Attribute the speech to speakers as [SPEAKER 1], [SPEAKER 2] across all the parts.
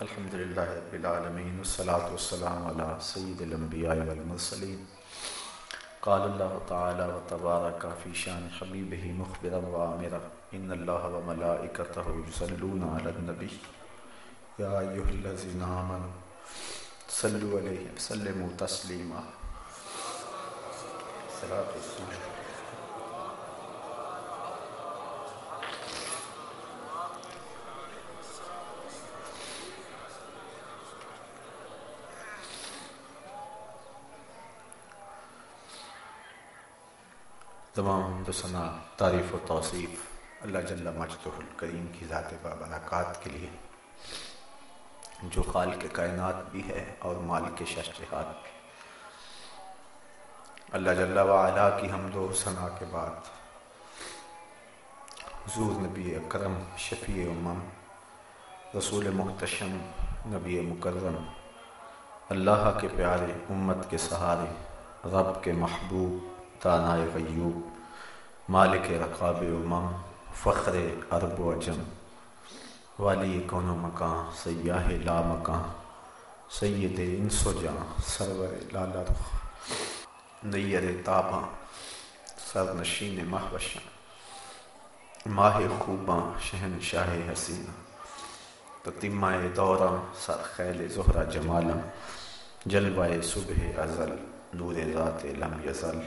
[SPEAKER 1] الحمد للہ رب العالمین والصلاة والسلام على سید الانبیاء والمرسلین. قال اللہ تعالی و تبارک فی شان حبیبہ مخبرا و آمرا. ان اللہ و ملائکتہ یصلون علی النبی. یا ایہا الذین آمنوا صلوا علیہ وسلموا تسلیما. صلاۃ والسلام تمام حمد و ثنا تعریف و توصیف۔ اللہ جل مجد الکریم کی ذات بابرکات کے لیے۔ جو خال کے کائنات بھی ہے اور مال کے ششہات بھی۔ اللہ جل وعلا کی حمد و ثنا کے بعد۔ حضور نبی اکرم، شفیع امم، رسول محتشم نبی مکرم۔ اللہ کے پیارے امت کے سہارے، رب کے محبوب۔ تانائے غیوب مالک رقاب امم، فخر عرب و عجم والی کون و مکان، سیاہ لا مکان۔ سید انس و جاں سرور لالا رخ۔ نیر تاباں سر نشین محوشاں ماہ خوباں، شہن شاہ حسینہ تتیمہ دوراں سر خیل زہرہ جمالاں جلوہ صبح ازل، نور ذات لم یزل۔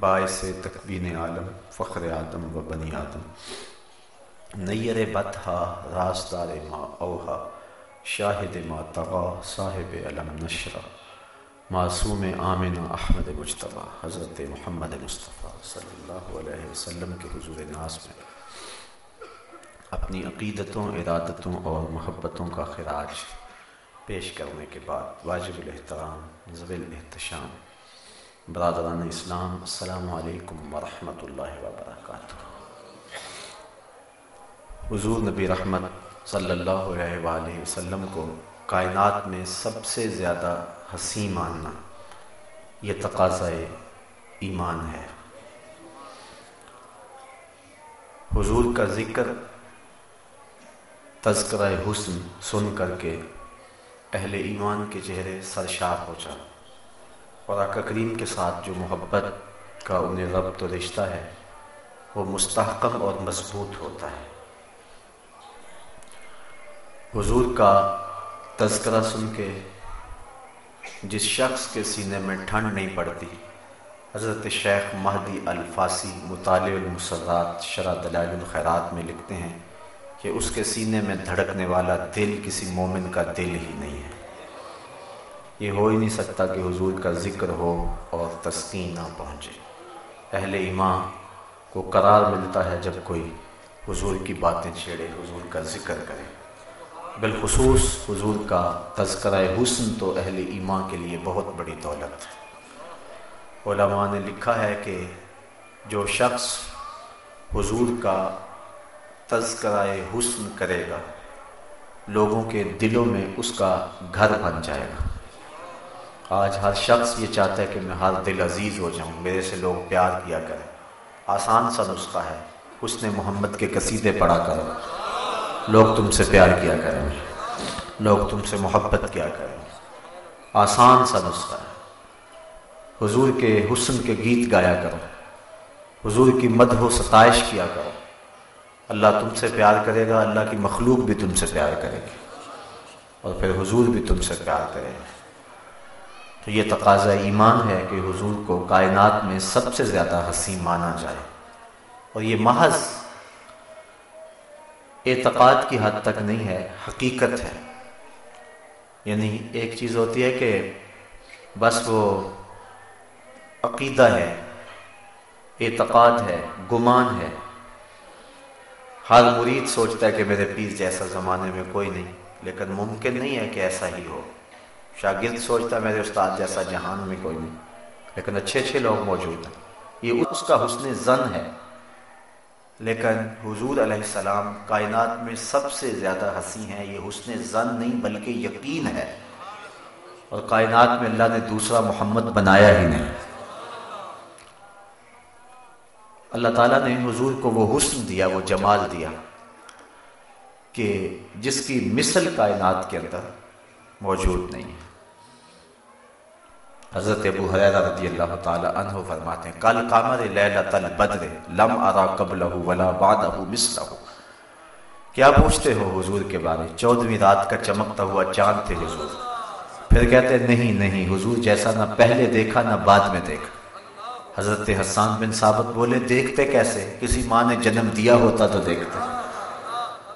[SPEAKER 1] باعث تکوین عالم، فخر آدم و بنی آدم۔ نیر بطحا رازدار ما اوہا، شاہد ما تغا، صاحب علم نشرہ معصوم آمن احمد مجتبہ حضرت محمد مصطفیٰ صلی اللہ علیہ وسلم کے حضور ناس میں۔ اپنی عقیدتوں، ارادتوں اور محبتوں کا خراج پیش کرنے کے بعد واجب الاحترام زویل احتشام برادران اسلام، السلام علیکم ورحمۃ اللہ وبرکاتہ۔ حضور نبی رحمت صلی اللہ علیہ وآلہ وسلم کو کائنات میں سب سے زیادہ حسین ماننا، یہ تقاضۂ ایمان ہے۔ حضور کا ذکر تذکرہ حسن سن کر کے اہل ایمان کے چہرے سرشار ہو جاتا۔ اور آقا کریم کے ساتھ جو محبت کا انہیں ربط و رشتہ ہے، وہ مستحکم اور مضبوط ہوتا ہے۔ حضور کا تذکرہ سن کے جس شخص کے سینے میں ٹھنڈ نہیں پڑتی، حضرت شیخ مہدی الفاسی مطالع المسرات شرح دلائل الخیرات میں لکھتے ہیں کہ اس کے سینے میں دھڑکنے والا دل کسی مومن کا دل ہی نہیں ہے۔ یہ ہو ہی نہیں سکتا کہ حضور کا ذکر ہو اور تسکین نہ پہنچے۔ اہل ایمان کو قرار ملتا ہے جب کوئی حضور کی باتیں چھیڑے، حضور کا ذکر کرے۔ بالخصوص حضور کا تذکرہ حسن تو اہل ایمان کے لیے بہت بڑی دولت ہے۔ علماء نے لکھا ہے کہ جو شخص حضور کا تذکرہ حسن کرے گا، لوگوں کے دلوں میں اس کا گھر بن جائے گا۔ آج ہر شخص یہ چاہتا ہے کہ میں ہر دل عزیز ہو جاؤں، میرے سے لوگ پیار کیا کریں۔ آسان سا نسخہ ہے، حسن محمد کے قصیدے پڑھا کرو لوگ تم سے پیار کیا کریں، لوگ تم سے محبت کیا کریں۔ آسان سا نسخہ ہے۔ حضور کے حسن کے گیت گایا کرو۔ حضور کی مدح و ستائش کیا کرو۔ اللہ تم سے پیار کرے گا، اللہ کی مخلوق بھی تم سے پیار کرے گی۔ اور پھر حضور بھی تم سے پیار کرے گا تو یہ تقاضا ایمان ہے کہ حضور کو کائنات میں سب سے زیادہ حسین مانا جائے۔ اور یہ محض اعتقاد کی حد تک نہیں ہے، حقیقت ہے۔ یعنی ایک چیز ہوتی ہے کہ بس وہ عقیدہ ہے، اعتقاد ہے، گمان ہے۔ ہر مرید سوچتا ہے کہ میرے پیر جیسا زمانے میں کوئی نہیں، لیکن ممکن نہیں ہے کہ ایسا ہی ہو۔ شاگرد سوچتا ہے، میرے استاد جیسا جہان میں کوئی نہیں، لیکن اچھے اچھے لوگ موجود ہیں۔ یہ اس کا حسن زن ہے۔ لیکن حضور علیہ السلام کائنات میں سب سے زیادہ ہنسی ہیں، یہ حسن زن نہیں، بلکہ یقین ہے۔ اور کائنات میں اللہ نے دوسرا محمد بنایا ہی نہیں۔ اللہ تعالیٰ نے حضور کو وہ حسن دیا، وہ جمال دیا کہ جس کی مثل کائنات کے اندر موجود نہیں حضرت ابو حریرہ رضی اللہ تعالی عنہ فرماتے ہیں، کل قامر لیلۃ البدر لم ارا قبلہ ولا بعدہ مثلہ۔ کیا پوچھتے ہو حضور کے بارے؟ چودہویں رات کا چمکتا ہوا چاند تھے حضور۔ پھر کہتے، نہیں نہیں حضور، جیسا نہ پہلے دیکھا نہ بعد میں دیکھا۔ حضرت حسان بن ثابت بولے، دیکھتے کیسے؟ کسی ماں نے جنم دیا ہوتا تو دیکھتے۔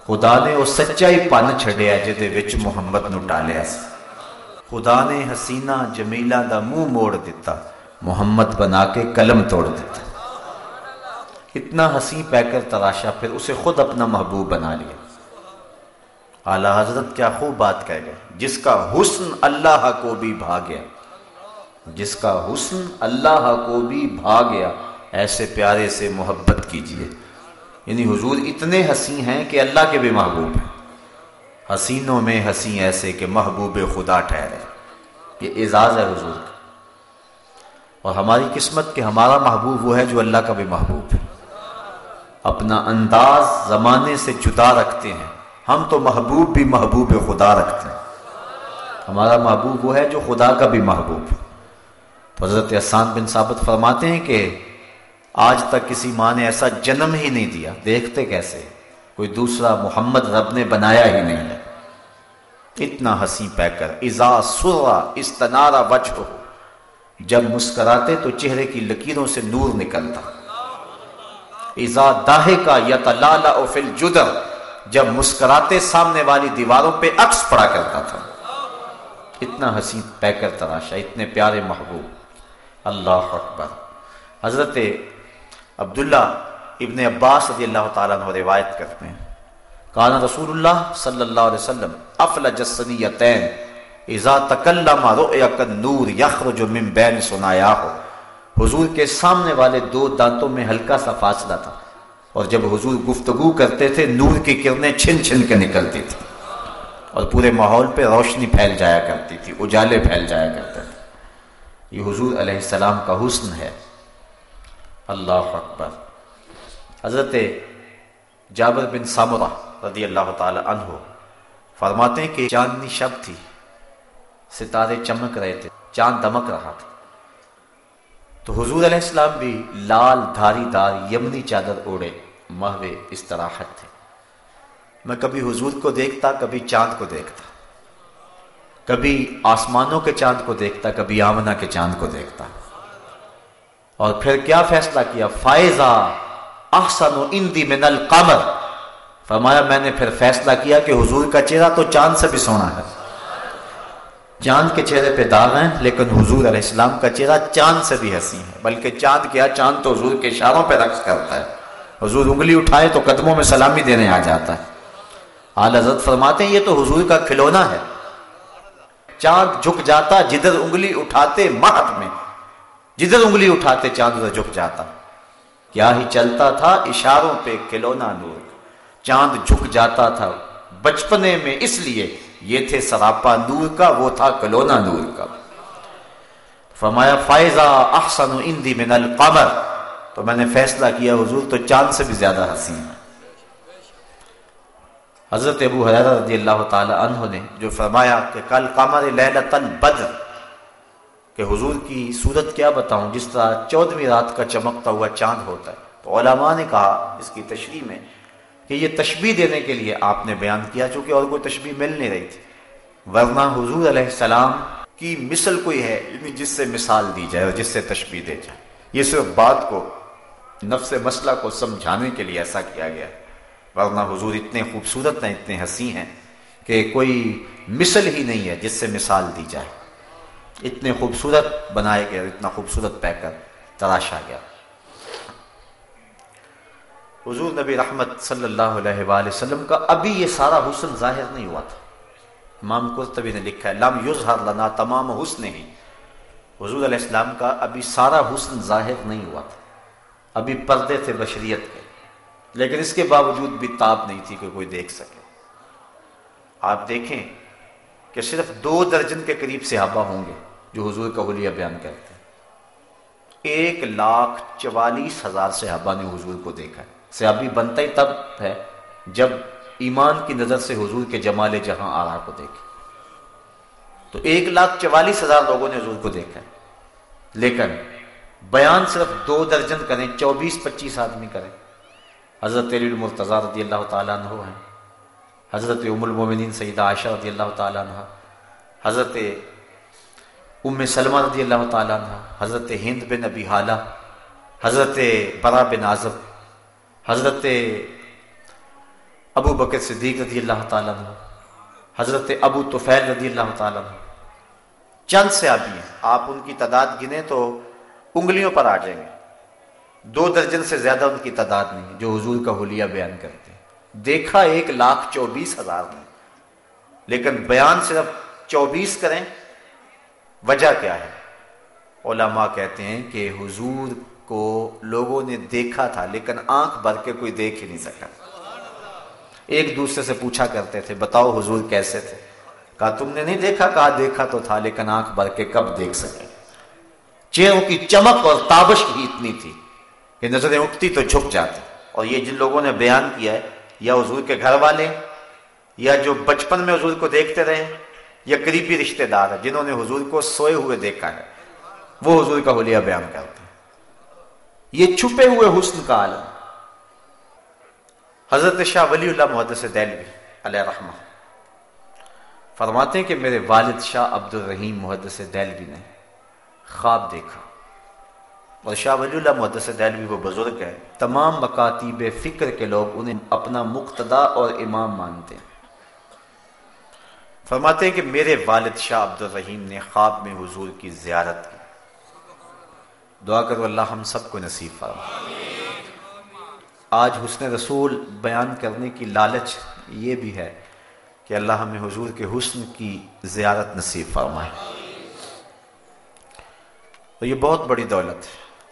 [SPEAKER 1] خدا نے وہ سچائی پن چھڑیا جدے وچ محمد نو ٹالیا سی۔ خدا نے حسینہ جمیلہ دا منہ موڑ دیتا محمد بنا کے قلم توڑ دیتا اتنا حسین پہ کر تراشا پھر اسے خود اپنا محبوب بنا لیا۔ اعلی حضرت کیا خوب بات کہہ گئے، جس کا حسن اللہ کو بھی بھاگیا جس کا حسن اللہ کو بھی بھاگیا ایسے پیارے سے محبت کیجیے۔ یعنی حضور اتنے حسین ہیں کہ اللہ کے بھی محبوب ہیں۔ حسینوں میں حسین ایسے کہ محبوب خدا ٹھہرے۔ یہ اعزاز ہے حضور۔ کا اور ہماری قسمت کہ ہمارا محبوب وہ ہے جو اللہ کا بھی محبوب ہے۔ اپنا انداز زمانے سے جدا رکھتے ہیں۔ ہم تو محبوب بھی محبوب خدا رکھتے ہیں۔ ہمارا محبوب وہ ہے جو خدا کا بھی محبوب ہے۔ حضرت احسان بن ثابت فرماتے ہیں کہ آج تک کسی ماں نے ایسا جنم ہی نہیں دیا۔ دیکھتے کیسے؟ کوئی دوسرا محمد رب نے بنایا ہی نہیں ہے۔ اتنا ہنسی پہ کر ازا سرا استنارا بچ ہو جب مسکراتے تو چہرے کی لکیروں سے نور نکلتا۔ ازا داہے کا یا تلالا فل جدر جب مسکراتے سامنے والی دیواروں پہ عکس پڑا کرتا تھا۔ اتنا ہنسی پہ کر تراشا، اتنے پیارے محبوب۔ اللہ اکبر۔ حضرت عبداللہ ابن عباس رضی اللہ تعالیٰ عنہ روایت کرتے ہیں۔ کانا رسول اللہ صلی اللہ علیہ وسلم افل جسنیتین اذا تکلم رؤیک النور یخرج من بین سنایا ہو حضور کے سامنے والے دو دانتوں میں ہلکا سا فاصلہ تھا۔ اور جب حضور گفتگو کرتے تھے، نور کی کرنیں چھن چھن کے نکلتی تھی۔ اور پورے ماحول پہ روشنی پھیل جایا کرتی تھی، اجالے پھیل جایا کرتے تھے۔ یہ حضور علیہ السلام کا حسن ہے۔ اللہ اکبر۔ حضرت جابر بن سامرہ رضی اللہ تعالی عنہ فرماتے ہیں کہ چاندنی شب تھی، ستارے چمک رہے تھے، چاند دمک رہا تھا۔ تو حضور علیہ السلام بھی لال دھاری دار یمنی چادر اوڑے محو استراحت تھے۔ میں کبھی حضور کو دیکھتا، کبھی چاند کو دیکھتا۔ کبھی آسمانوں کے چاند کو دیکھتا، کبھی آمنہ کے چاند کو دیکھتا۔ اور پھر کیا فیصلہ کیا؟ فائزہ احسن اندی من القمر۔ فرمایا، میں نے پھر فیصلہ کیا کہ حضور کا چہرہ تو چاند سے بھی سونا ہے۔ چاند کے چہرے پہ داغ ہیں، لیکن حضور علیہ السلام کا چہرہ چاند سے بھی حسین ہے۔ بلکہ چاند کیا؟ چاند تو حضور کے اشاروں پہ رقص کرتا ہے۔ حضور انگلی اٹھائے تو قدموں میں سلامی دینے آ جاتا ہے۔ آل حضرت فرماتے ہیں، یہ تو حضور کا کھلونا ہے۔ چاند جھک جاتا، جدھر انگلی اٹھاتے مہت میں۔ جدھر انگلی اٹھاتے چاند ادھر جھک جاتا۔ کیا ہی چلتا تھا اشاروں پہ کھلونا نور۔ چاند جھک جاتا تھا بچپنے میں، اس لیے یہ تھے سراپا نور کا، وہ تھا کلونا نور کا۔ فرمایا، فائزہ احسن اندی من القمر۔ تو میں نے فیصلہ کیا، حضور تو چاند سے بھی زیادہ حسین ہے۔ حضرت ابو حضرت رضی اللہ تعالی عنہ نے جو فرمایا کہ کل قمر لیلت البدر۔ کہ حضور کی صورت کیا بتاؤں؟ جس طرح چودہویں رات کا چمکتا ہوا چاند ہوتا ہے۔ تو علماء نے کہا اس کی تشریح میں کہ یہ تشبیح دینے کے لیے آپ نے بیان کیا، چونکہ اور کوئی تشبیح مل نہیں رہی تھی۔ ورنہ حضور علیہ السلام کی مثل کوئی ہے یعنی جس سے مثال دی جائے اور جس سے تشبیح دے جائے۔ یہ صرف بات کو، نفس مسئلہ کو سمجھانے کے لیے ایسا کیا گیا۔ ورنہ حضور اتنے خوبصورت ہیں، اتنے ہنسی ہیں کہ کوئی مثل ہی نہیں ہے جس سے مثال دی جائے۔ اتنے خوبصورت بنائے گئے اور اتنا خوبصورت پہ کر تراشا گیا۔ حضور نبی رحمت صلی اللہ علیہ وآلہ وسلم کا ابھی یہ سارا حسن ظاہر نہیں ہوا تھا۔ امام قرطبی نے لکھا ہے، لم یظہر لنا تمام حسن ہی۔ حضور علیہ السلام کا ابھی سارا حسن ظاہر نہیں ہوا تھا۔ ابھی پردے تھے بشریت کے۔ لیکن اس کے باوجود بھی تاب نہیں تھی کہ کوئی دیکھ سکے۔ آپ دیکھیں کہ صرف دو درجن کے قریب صحابہ ہوں گے۔ جو حضور کا حلیہ بیان کرتے ہیں۔ ایک لاکھ چوالیس ہزار صحابہ نے حضور کو دیکھا ہے۔ صحابی بنتا ہی تب ہے جب ایمان کی نظر سے حضور کے جمال جہاں آرا کو دیکھے۔ تو ایک لاکھ چوالیس ہزار لوگوں نے حضور کو دیکھا ہے۔ لیکن بیان صرف دو درجن کریں، چوبیس، پچیس آدمی کریں۔ حضرت المرتضی رضی اللہ تعالیٰ عنہ ہیں۔ حضرت ام المومنین سیدہ عائشہ رضی اللہ تعالیٰ عنہ۔ حضرت ام سلمہ رضی اللہ تعالیٰ عنہ، حضرت ہند بن ابی حالہ، حضرت برا بن اعظم حضرت ابو بکر صدیق رضی اللہ تعالیٰ عنہ، حضرت ابو توفیل رضی اللہ تعالیٰ عنہ۔ چند سے آبی ہیں آپ ان کی تعداد گنے تو انگلیوں پر آ جائیں گے۔ دو درجن سے زیادہ ان کی تعداد نہیں، جو حضور کا حلیہ بیان کرتے ہیں۔ دیکھا ایک لاکھ چوبیس ہزار میں، لیکن بیان صرف چوبیس کریں وجہ کیا ہے؟ علماء کہتے ہیں کہ حضور کو لوگوں نے دیکھا تھا، لیکن آنکھ بھر کے کوئی دیکھ ہی نہیں سکا۔ ایک دوسرے سے پوچھا کرتے تھے، بتاؤ حضور کیسے تھے؟ کہا، تم نے نہیں دیکھا؟ کہا، دیکھا تو تھا، لیکن آنکھ بھر کے کب دیکھ سکے؟ چہروں کی چمک اور تابش ہی اتنی تھی کہ نظریں اٹھتی تو جھک جاتی۔ اور یہ جن لوگوں نے بیان کیا ہے، یا حضور کے گھر والے، یا جو بچپن میں حضور کو دیکھتے رہے یا قریبی رشتہ دار ہے جنہوں نے حضور کو سوئے ہوئے دیکھا ہے۔ وہ حضور کا حلیہ بیان کرتے ہیں۔ یہ چھپے ہوئے حسن کا عالم۔ حضرت شاہ ولی اللہ محدث دہلوی علیہ رحمہ۔ فرماتے ہیں کہ میرے والد شاہ عبد الرحیم محدث دہلوی نے خواب دیکھا۔ اور شاہ ولی اللہ محدث دہلوی وہ بزرگ ہے تمام مکاتیب فکر کے لوگ انہیں اپنا مقتدا اور امام مانتے ہیں۔ فرماتے ہیں کہ میرے والد شاہ عبد الرحیم نے خواب میں حضور کی زیارت کی۔ دعا کرو اللہ ہم سب کو نصیب فرما۔ آج حسن رسول بیان کرنے کی لالچ یہ بھی ہے کہ اللہ ہمیں حضور کے حسن کی زیارت نصیب فرمائے۔ تو یہ بہت بڑی دولت ہے۔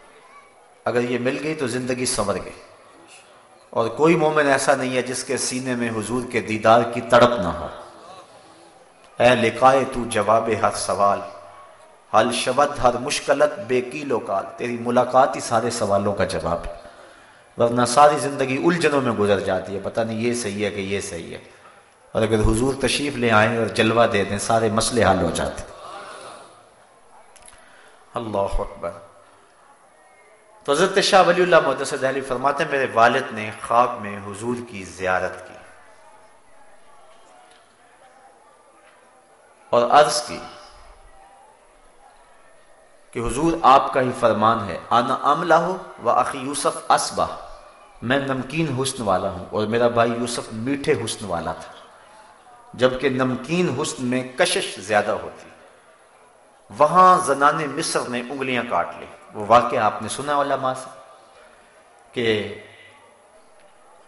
[SPEAKER 1] اگر یہ مل گئی تو زندگی سنور گئی۔ اور کوئی مومن ایسا نہیں ہے جس کے سینے میں حضور کے دیدار کی تڑپ نہ ہو۔ اے لکھائے تو جواب ہر سوال۔ حل شبد ہر مشکلت بے کیلو کال۔ تیری ملاقات ہی سارے سوالوں کا جواب ہے۔ ورنہ ساری زندگی الجھنوں میں گزر جاتی ہے۔ پتہ نہیں یہ صحیح ہے کہ یہ صحیح ہے۔ اور اگر حضور تشریف لے آئیں اور جلوہ دے دیں، سارے مسئلے حل ہو جاتے اللہ اکبر۔ تو حضرت شاہ ولی اللہ محدث دہلی فرماتے ہیں، میرے والد نے خواب میں حضور کی زیارت کی۔ اور عرض کی کہ حضور آپ کا ہی فرمان ہے، آنا عملہ ہو و عقی یوسف اسبہ۔ میں نمکین حسن والا ہوں اور میرا بھائی یوسف میٹھے حسن والا تھا، جبکہ نمکین حسن میں کشش زیادہ ہوتی۔ وہاں زنان مصر نے انگلیاں کاٹ لی وہ واقعہ آپ نے سنا علماء سے کہ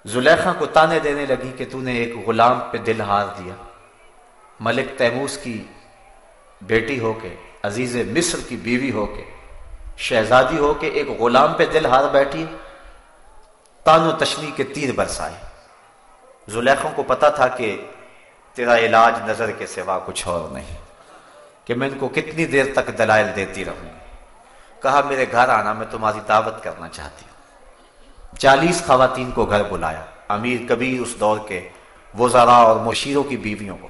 [SPEAKER 1] زلیخا کو تانے دینے لگی کہ تو نے ایک غلام پہ دل ہار دیا۔ ملک تیموس کی بیٹی ہو کے، عزیز مصر کی بیوی ہو کے، شہزادی ہو کے ایک غلام پہ دل ہار بیٹھی، تان و تشنی کے تیر برسائے۔ زلیخوں کو پتا تھا کہ تیرا علاج نظر کے سوا کچھ اور نہیں، کہ میں ان کو کتنی دیر تک دلائل دیتی رہوں۔ کہا، میرے گھر آنا، میں تمہاری دعوت کرنا چاہتی ہوں۔ چالیس خواتین کو گھر بلایا۔ امیر کبھی اس دور کے وزراء اور مشیروں کی بیویوں کو۔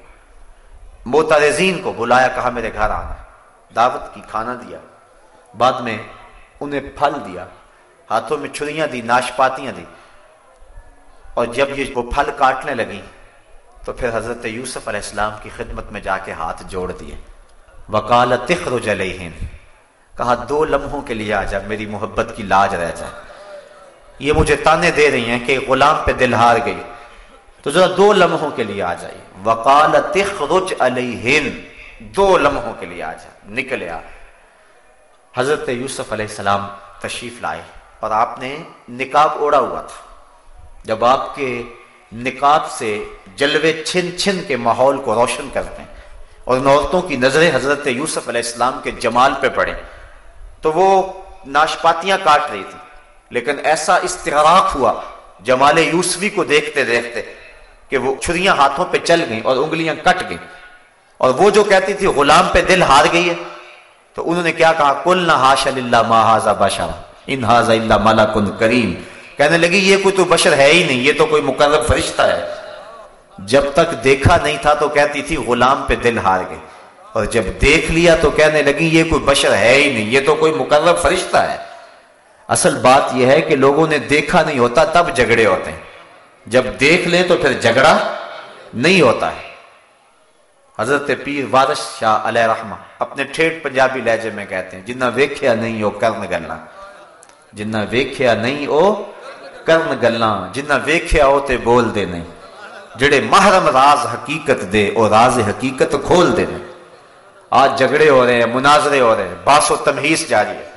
[SPEAKER 1] موترزین کو بلایا، کہا میرے گھر آنا۔ دعوت کی کھانا دیا، بعد میں انہیں پھل دیا، ہاتھوں میں چھریاں دی، ناشپاتیاں دی۔ اور جب یہ وہ پھل کاٹنے لگی تو پھر حضرت یوسف علیہ السلام کی خدمت میں جا کے ہاتھ جوڑ دیے۔ وکال تخرج علیہم۔ کہا، دو لمحوں کے لیے آ جا، میری محبت کی لاج رہ جائے۔ یہ مجھے تانے دے رہی ہیں کہ غلام پہ دل ہار گئی۔ تو ذرا دو لمحوں کے لیے آ جائیے۔ وکال تخرج علیہم دو لمحوں کے لیے آ جا۔ نکلے آ۔ حضرت یوسف علیہ السلام تشریف لائے اور آپ نے نکاب اوڑا ہوا تھا۔ جب آپ کے نکاب سے جلوے چھن چھن کے ماحول کو روشن کرتے ہیں اور ان عورتوں کی نظریں حضرت یوسف علیہ السلام کے جمال پہ پڑے، تو وہ ناشپاتیاں کاٹ رہی تھی لیکن ایسا استغراق ہوا، جمال یوسفی کو دیکھتے دیکھتے کہ وہ چھریاں ہاتھوں پہ چل گئیں اور انگلیاں کٹ گئیں۔ اور وہ جو کہتی تھی، غلام پہ دل ہار گئی ہے۔ تو انہوں نے کیا کہا؟ کل نہ ہاش اللہ ماہذا بشا انحاظ اللہ مالا کن کریم۔ کہنے لگی، یہ کوئی تو بشر ہے ہی نہیں، یہ تو کوئی مقرر فرشتہ ہے۔ جب تک دیکھا نہیں تھا تو کہتی تھی، غلام پہ دل ہار گئے۔ اور جب دیکھ لیا تو کہنے لگی، یہ کوئی بشر ہے ہی نہیں، یہ تو کوئی مقرر فرشتہ ہے۔ اصل بات یہ ہے کہ لوگوں نے دیکھا نہیں ہوتا، تب جھگڑے ہوتے ہیں۔ جب دیکھ لیں تو پھر جھگڑا نہیں ہوتا ہے۔ حضرت پیر وارش شاہ علیہ رحمہ اپنے ٹھیٹ پنجابی لہجے میں کہتے ہیں، جنہ ویکھیا نہیں ہو کرن گلنا۔ جنہ ویکھیا نہیں ہو کرن گلنا، جنہ ویکھیا ہو تے بول دے نہیں۔ جڑے محرم راز حقیقت دے اور راز حقیقت کھول دے نہیں۔ آج جھگڑے ہو رہے ہیں، مناظرے ہو رہے ہیں باس و تمہیس جاری ہے۔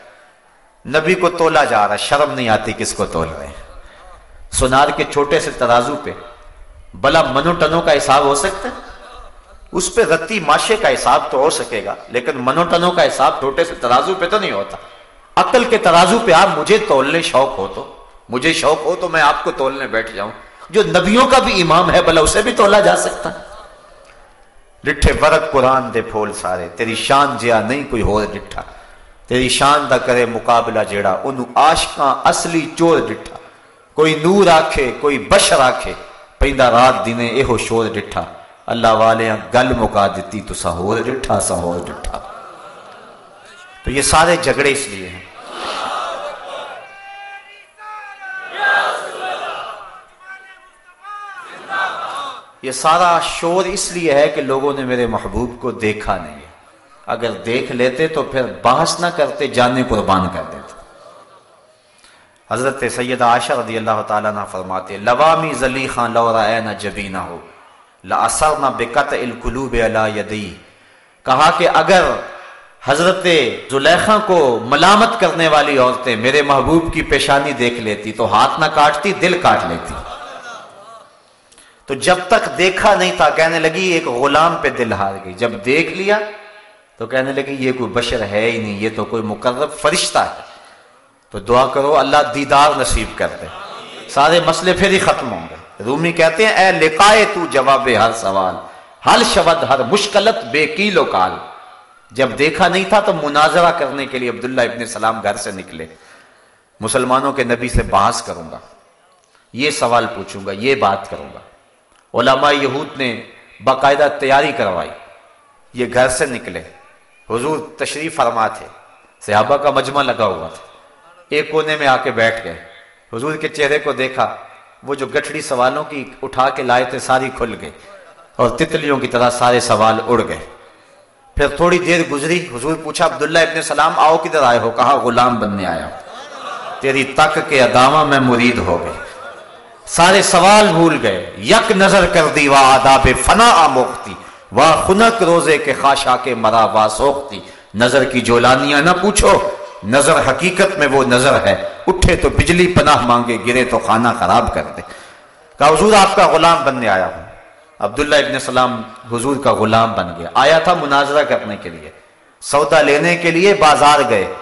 [SPEAKER 1] نبی کو تولا جا رہا شرم نہیں آتی کس کو تول رہے ہیں۔ سونار کے چھوٹے سے ترازو پہ۔ بلا منو ٹنوں کا حساب ہو سکتا ہے؟ اس پہ رتی ماشے کا حساب تو ہو سکے گا، لیکن منو ٹنوں کا حساب چھوٹے سے ترازو پہ تو نہیں ہوتا۔ عقل کے ترازو پہ آپ، مجھے تولنے شوق ہو تو، مجھے شوق ہو تو میں آپ کو تولنے بیٹھ جاؤں۔ جو نبیوں کا بھی امام ہے بلا اسے بھی تولا جا سکتا۔ ڈٹھے ورق قرآن دے پھول سارے، تیری شان جیا نہیں کوئی ہو ڈٹھا تیری شان دا کرے مقابلہ جیڑا انہوں عاشقاں اصلی چور ڈٹھا کوئی نور آکھے، کوئی بشر آکھے پیندہ رات دینے ایہو شور ڈٹھا۔ اللہ والے گل مکا دیتی تو سہور ڈٹھا سہور ڈٹھا۔ تو یہ سارے جھگڑے اس لیے ہیں۔ یہ سارا شور اس لیے ہے کہ لوگوں نے میرے محبوب کو دیکھا نہیں۔ اگر دیکھ لیتے تو پھر بحث نہ کرتے، جانے قربان کر دیتے۔ حضرت سید عاشق رضی اللہ تعالیٰ نہ فرماتے لوامی زلی خان لورا نہ جبی نہ ہو لاثر نہ بکت القلوب اللہ یدی. کہا کہ اگر حضرت زلیخا کو ملامت کرنے والی عورتیں میرے محبوب کی پیشانی دیکھ لیتی تو ہاتھ نہ کاٹتی، دل کاٹ لیتی۔ تو جب تک دیکھا نہیں تھا، کہنے لگی ایک غلام پہ دل ہار گئی۔ جب دیکھ لیا تو کہنے لگی، یہ کوئی بشر ہے ہی نہیں، یہ تو کوئی مقرر فرشتہ ہے۔ تو دعا کرو اللہ دیدار نصیب کر دے۔ سارے مسئلے پھر ہی ختم ہوں گے۔ رومی کہتے ہیں، اے لکھائے تو جواب ہر سوال، ہر شبد، ہر مشکلت بے کیل و کال جب دیکھا نہیں تھا تو مناظرہ کرنے کے لیے عبداللہ ابن سلام گھر سے نکلے۔ مسلمانوں کے نبی سے بحث کروں گا۔ یہ سوال پوچھوں گا، یہ بات کروں گا۔ علماء یہود نے باقاعدہ تیاری کروائی۔ یہ گھر سے نکلے۔ حضور تشریف فرما تھے۔ صحابہ کا مجمع لگا ہوا تھا۔ ایک کونے میں آ کے بیٹھ گئے۔ حضور کے چہرے کو دیکھا، وہ جو گٹھڑی سوالوں کی اٹھا کے لائے تھے ساری کھل گئی اور تتلیوں کی طرح سارے سوال اڑ گئے۔ پھر تھوڑی دیر گزری، حضور پوچھا، عبداللہ ابن سلام، آؤ کدھر آئے ہو؟ کہا غلام بننے آیا تیری تک کے ادامہ میں مرید ہو گئے۔ سارے سوال بھول گئے۔ یک نظر کر دی، وا آداب فنا آموختی۔ وا خنک روزے کے خاشا کے مرا، وا سوختی۔ نظر کی جولانیاں نہ پوچھو۔ نظر حقیقت میں وہ نظر ہے۔ اٹھے تو بجلی پناہ مانگے، گرے تو خانہ خراب کر دے۔ کہا، حضور، آپ کا غلام بننے آیا ہوں۔ عبداللہ ابن سلام حضور کا غلام بن گیا۔ آیا تھا مناظرہ کرنے کے لیے۔ سودا لینے کے لیے بازار گئے۔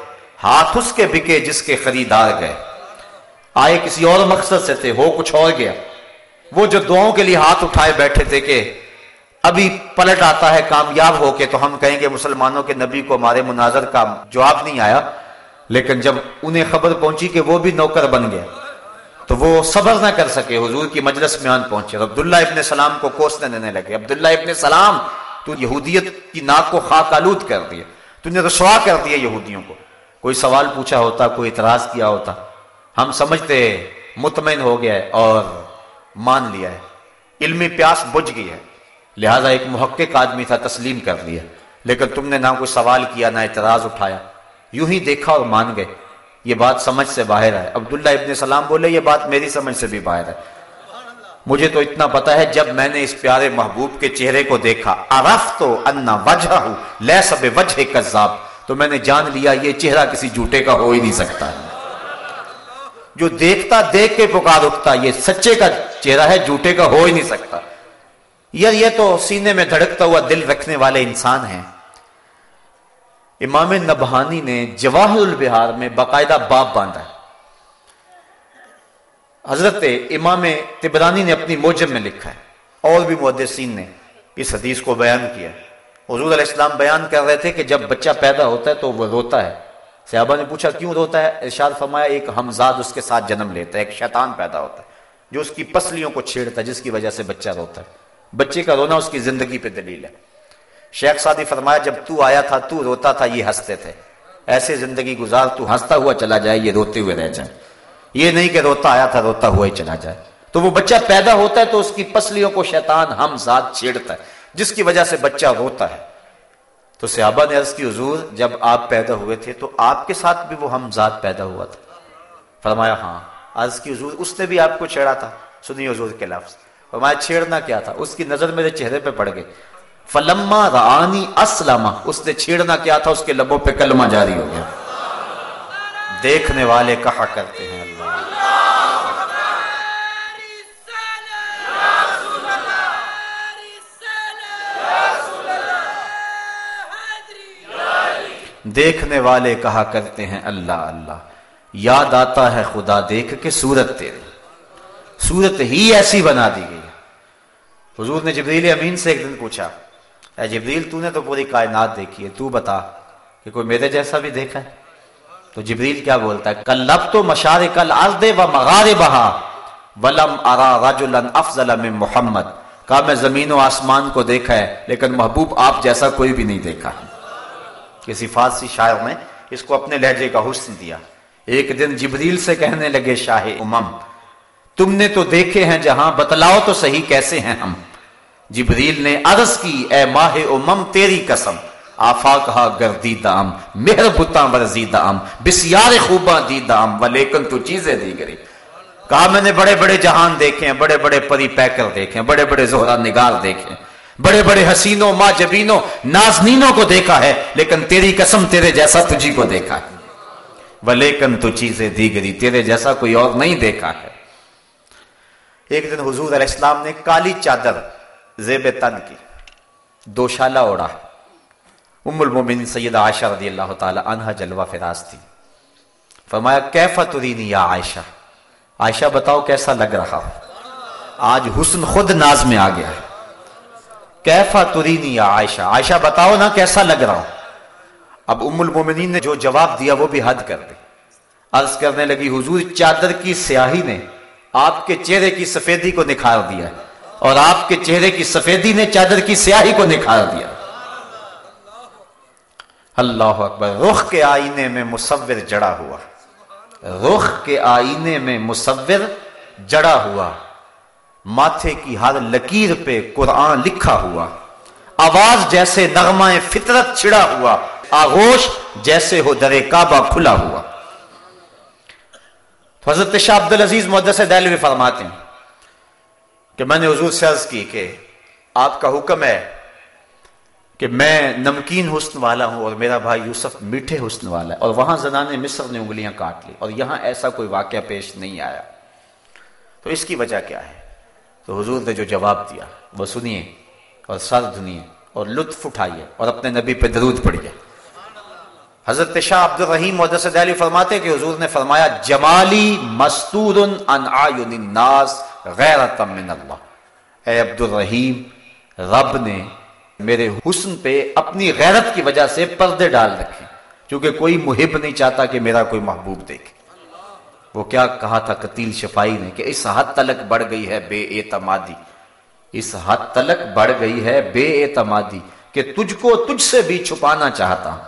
[SPEAKER 1] ہاتھ اس کے بکے جس کے خریدار گئے۔ آئے کسی اور مقصد سے تھے، ہو کچھ اور گیا۔ وہ جو دعاؤں کے لیے ہاتھ اٹھائے بیٹھے تھے کہ ابھی پلٹ آتا ہے، کامیاب ہو کے تو ہم کہیں گے مسلمانوں کے نبی کو ہمارے مناظر کا جواب نہیں آیا۔ لیکن جب انہیں خبر پہنچی کہ وہ بھی نوکر بن گیا، تو وہ صبر نہ کر سکے، حضور کی مجلس میں آن پہنچے۔ عبداللہ ابن سلام کو کوسنے دینے لگے۔ عبداللہ ابن سلام، تو یہودیت کی ناک کو خاک آلود کر دیا تو نے رسوا کر دیا یہودیوں کو۔ کوئی سوال پوچھا ہوتا، کوئی اعتراض کیا ہوتا۔ ہم سمجھتے مطمئن ہو گیا ہے اور مان لیا ہے۔ علمی پیاس بجھ گئی ہے۔ لہذا ایک محقق آدمی تھا، تسلیم کر لیا لیکن تم نے نہ کوئی سوال کیا، نہ اعتراض اٹھایا۔ یوں ہی دیکھا اور مان گئے۔ یہ بات سمجھ سے باہر ہے عبداللہ ابن سلام بولے، یہ بات میری سمجھ سے بھی باہر ہے مجھے تو اتنا پتا ہے جب میں نے اس پیارے محبوب کے چہرے کو دیکھا۔ عرف تو انا وجہ لہ سب وجہ کذاب۔ تو میں نے جان لیا، یہ چہرہ کسی جھوٹے کا ہو ہی نہیں سکتا۔ ہے جو دیکھتا، دیکھ کے پکار اٹھتا، یہ سچے کا چہرہ ہے، جھوٹے کا ہو ہی نہیں سکتا۔ یار، یہ تو سینے میں دھڑکتا ہوا دل رکھنے والے انسان ہیں۔ امام نبہانی نے جواہر البہار میں باقاعدہ باپ باندھا ہے۔ حضرت امام تبرانی نے اپنی موجب میں لکھا ہے۔ اور بھی محدثین نے اس حدیث کو بیان کیا حضور علیہ السلام بیان کر رہے تھے کہ جب بچہ پیدا ہوتا ہے تو وہ روتا ہے۔ صحابہ نے پوچھا کیوں روتا ہے؟ ارشاد فرمایا، ایک ہمزاد اس کے ساتھ جنم لیتا ہے، ایک شیطان پیدا ہوتا ہے جو اس کی پسلیوں کو چھیڑتا ہے، جس کی وجہ سے بچہ روتا ہے۔ بچے کا رونا اس کی زندگی پہ دلیل ہے۔ شیخ سادی فرمایا، جب تو آیا تھا، تو روتا تھا، یہ ہنستے تھے۔ ایسے زندگی گزار، تو ہنستا ہوا چلا جائے، یہ روتے ہوئے رہ جائے یہ نہیں کہ روتا آیا تھا، روتا ہوا ہی چلا جائے۔ تو وہ بچہ پیدا ہوتا ہے، تو اس کی پسلیوں کو شیطان ہم ذات چھیڑتا ہے، جس کی وجہ سے بچہ روتا ہے۔ تو صحابہ نے عرض کی، حضور، جب آپ پیدا ہوئے تھے، تو آپ کے ساتھ بھی وہ ہم ذات پیدا ہوا تھا۔ فرمایا ہاں۔ عرض کی، حضور، اس نے بھی آپ کو چھیڑا تھا۔ سنی حضور کے لفظ۔ فرمایا، چھیڑنا کیا تھا؟ اس کی نظر میرے چہرے پہ پڑ گئی۔ فلما رانی اسلم، اس نے چھیڑنا کیا تھا، اس کے لبوں پہ کلمہ جاری ہو گیا۔ دیکھنے والے کہا کرتے ہیں اللہ۔ دیکھنے والے کہا کرتے ہیں اللہ اللہ۔ یاد آتا ہے خدا، دیکھ کے سورت تیرے سورت ہی ایسی بنا دی گئی۔ حضور نے جبریل امین سے ایک دن پوچھا اے جبریل، تو نے تو پوری کائنات دیکھی ہے، تو بتا کہ کوئی میرے جیسا بھی دیکھا ہے۔ تو جبریل کیا بولتا ہے؟ کل لب تو مشار کل ارد و مغار بہا ولم ارا رجلا افضل من محمد۔ کہا، میں زمین و آسمان کو دیکھا ہے، لیکن محبوب آپ جیسا کوئی بھی نہیں دیکھا۔ کسی فارسی شاعر نے اس کو اپنے لہجے کا حسن دیا۔ ایک دن جبریل سے کہنے لگے، شاہ امم، تم نے تو دیکھے ہیں جہاں، بتلاؤ تو صحیح کیسے ہیں ہم؟ جبریل نے عرض کی، اے ماہ امم، تیری قسم آفا کہا گردی دام مہر بتاں برزی دام بسیار خوباں دی دام ولیکن تو چیزیں دی گری۔ کہا، میں نے بڑے بڑے جہان دیکھے ہیں، بڑے بڑے پری پیکر دیکھے ہیں، بڑے بڑے زہرا نگار دیکھے ہیں۔ بڑے بڑے حسینوں ماں جبینوں نازنینوں کو دیکھا ہے، لیکن تیری قسم تیرے جیسا تجھی کو دیکھا ہے۔ ولیکن تو چیزیں دی گری، تیرے جیسا کوئی اور نہیں دیکھا ہے۔ ایک دن حضور علیہ السلام نے کالی چادر زیب تن کی۔ دو شالہ اوڑا۔ ام المومن سید عائشہ رضی اللہ تعالی عنہ جلوہ فراز تھی۔ فرمایا کیفا ترینی یا عائشہ؟ عائشہ بتاؤ کیسا لگ رہا؟ آج حسن خود ناز میں آ گیا۔ ہے کیفا ترینی یا عائشہ؟ عائشہ بتاؤ نا کیسا لگ رہا؟ ہوں اب ام المومنین نے جو جواب دیا وہ بھی حد کر دی۔ عرض کرنے لگی، حضور چادر کی سیاہی نے آپ کے چہرے کی سفیدی کو نکھار دیا ہے۔ اور آپ کے چہرے کی سفیدی نے چادر کی سیاہی کو نکھار دیا۔ اللہ اکبر۔ رخ کے آئینے میں مصور جڑا ہوا۔ رخ کے آئینے میں مصور جڑا ہوا۔ ماتھے کی ہر لکیر پہ قرآن لکھا ہوا۔ آواز جیسے نغمہ فطرت چھڑا ہوا۔ آغوش جیسے ہو در کعبہ کھلا ہوا۔ حضرت شاہ عبد العزیز محدث دہلوی فرماتے ہیں۔ کہ میں نے حضور سے عرض کی کہ آپ کا حکم ہے کہ میں نمکین حسن والا ہوں اور میرا بھائی یوسف میٹھے حسن والا ہے اور وہاں زنان مصر نے انگلیاں کاٹ لی اور یہاں ایسا کوئی واقعہ پیش نہیں آیا۔ تو اس کی وجہ کیا ہے؟ تو حضور نے جو جواب دیا، وہ سنیے اور سر دھنیے اور لطف اٹھائیے اور اپنے نبی پہ درود پڑھیے۔ حضرت شاہ عبد الرحیم محدث دہلی فرماتے کہ حضور نے فرمایا، جمالی مستور ان الناس غیرت من اللہ۔ اے عبد الرحیم رب نے میرے حسن پہ اپنی غیرت کی وجہ سے پردے ڈال رکھے، کیونکہ کوئی محب نہیں چاہتا کہ میرا کوئی محبوب دیکھے۔ وہ کیا کہا تھا قتیل شفائی نے کہ اس حد تلک بڑھ گئی ہے بے اعتمادی۔ اس حد تلک بڑھ گئی ہے بے اعتمادی کہ تجھ کو تجھ سے بھی چھپانا چاہتا۔ ہوں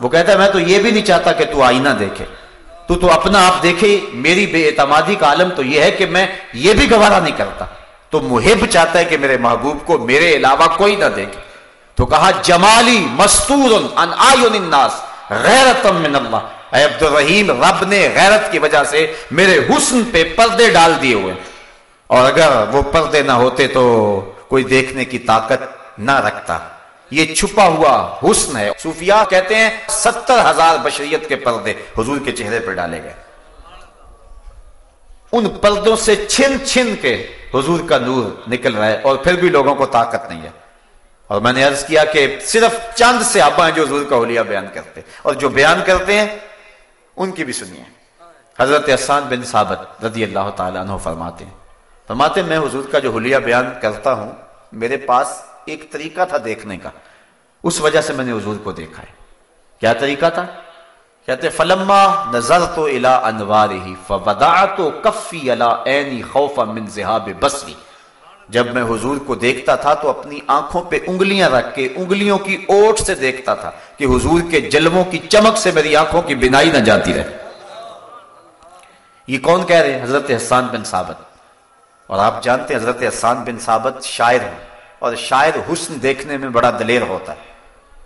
[SPEAKER 1] وہ کہتا ہے، میں تو یہ بھی نہیں چاہتا کہ تو آئینہ دیکھے۔ تو تو اپنا آپ دیکھے میری بے اعتمادی کا عالم تو یہ ہے کہ میں یہ بھی گوارا نہیں کرتا۔ تو محب چاہتا ہے کہ میرے محبوب کو میرے علاوہ کوئی نہ دیکھے۔ تو کہا، جمالی مستور ان آئین الناس غیرت من اللہ۔ اے عبد الرحیم رب نے غیرت کی وجہ سے میرے حسن پہ پردے ڈال دیے ہوئے۔ اور اگر وہ پردے نہ ہوتے تو کوئی دیکھنے کی طاقت نہ رکھتا۔ یہ چھپا ہوا حسن ہے۔ صوفیاء کہتے ہیں ستر ہزار بشریت کے پردے حضور کے چہرے پر ڈالے گئے۔ ان پردوں سے چھن چھن کے حضور کا نور نکل رہا ہے اور پھر بھی لوگوں کو طاقت نہیں ہے۔ اور میں نے عرض کیا کہ صرف چند سے آبا ہیں جو حضور کا حلیہ بیان کرتے اور جو بیان کرتے ہیں، ان کی بھی سنیے۔ حضرت احسان بن ثابت رضی اللہ تعالیٰ عنہ فرماتے ہیں۔ فرماتے ہیں، میں حضور کا جو حلیہ بیان کرتا ہوں، میرے پاس ایک طریقہ تھا دیکھنے کا۔ اس وجہ سے میں نے حضور کو دیکھا ہے۔ کیا طریقہ تھا؟ کہتے فلما نظر تو الا انوار ہی فبدا تو کفی اللہ عینی خوف من ذہاب بسری جب میں حضور کو دیکھتا تھا تو اپنی آنکھوں پہ انگلیاں رکھ کے، انگلیوں کی اوٹ سے دیکھتا تھا کہ حضور کے جلموں کی چمک سے میری آنکھوں کی بینائی نہ جاتی رہے۔ یہ کون کہہ رہے ہیں؟ حضرت حسان بن ثابت۔ اور آپ جانتے ہیں حضرت حسان بن ثابت شاعر ہیں۔ اور شاعر حسن دیکھنے میں بڑا دلیر ہوتا ہے۔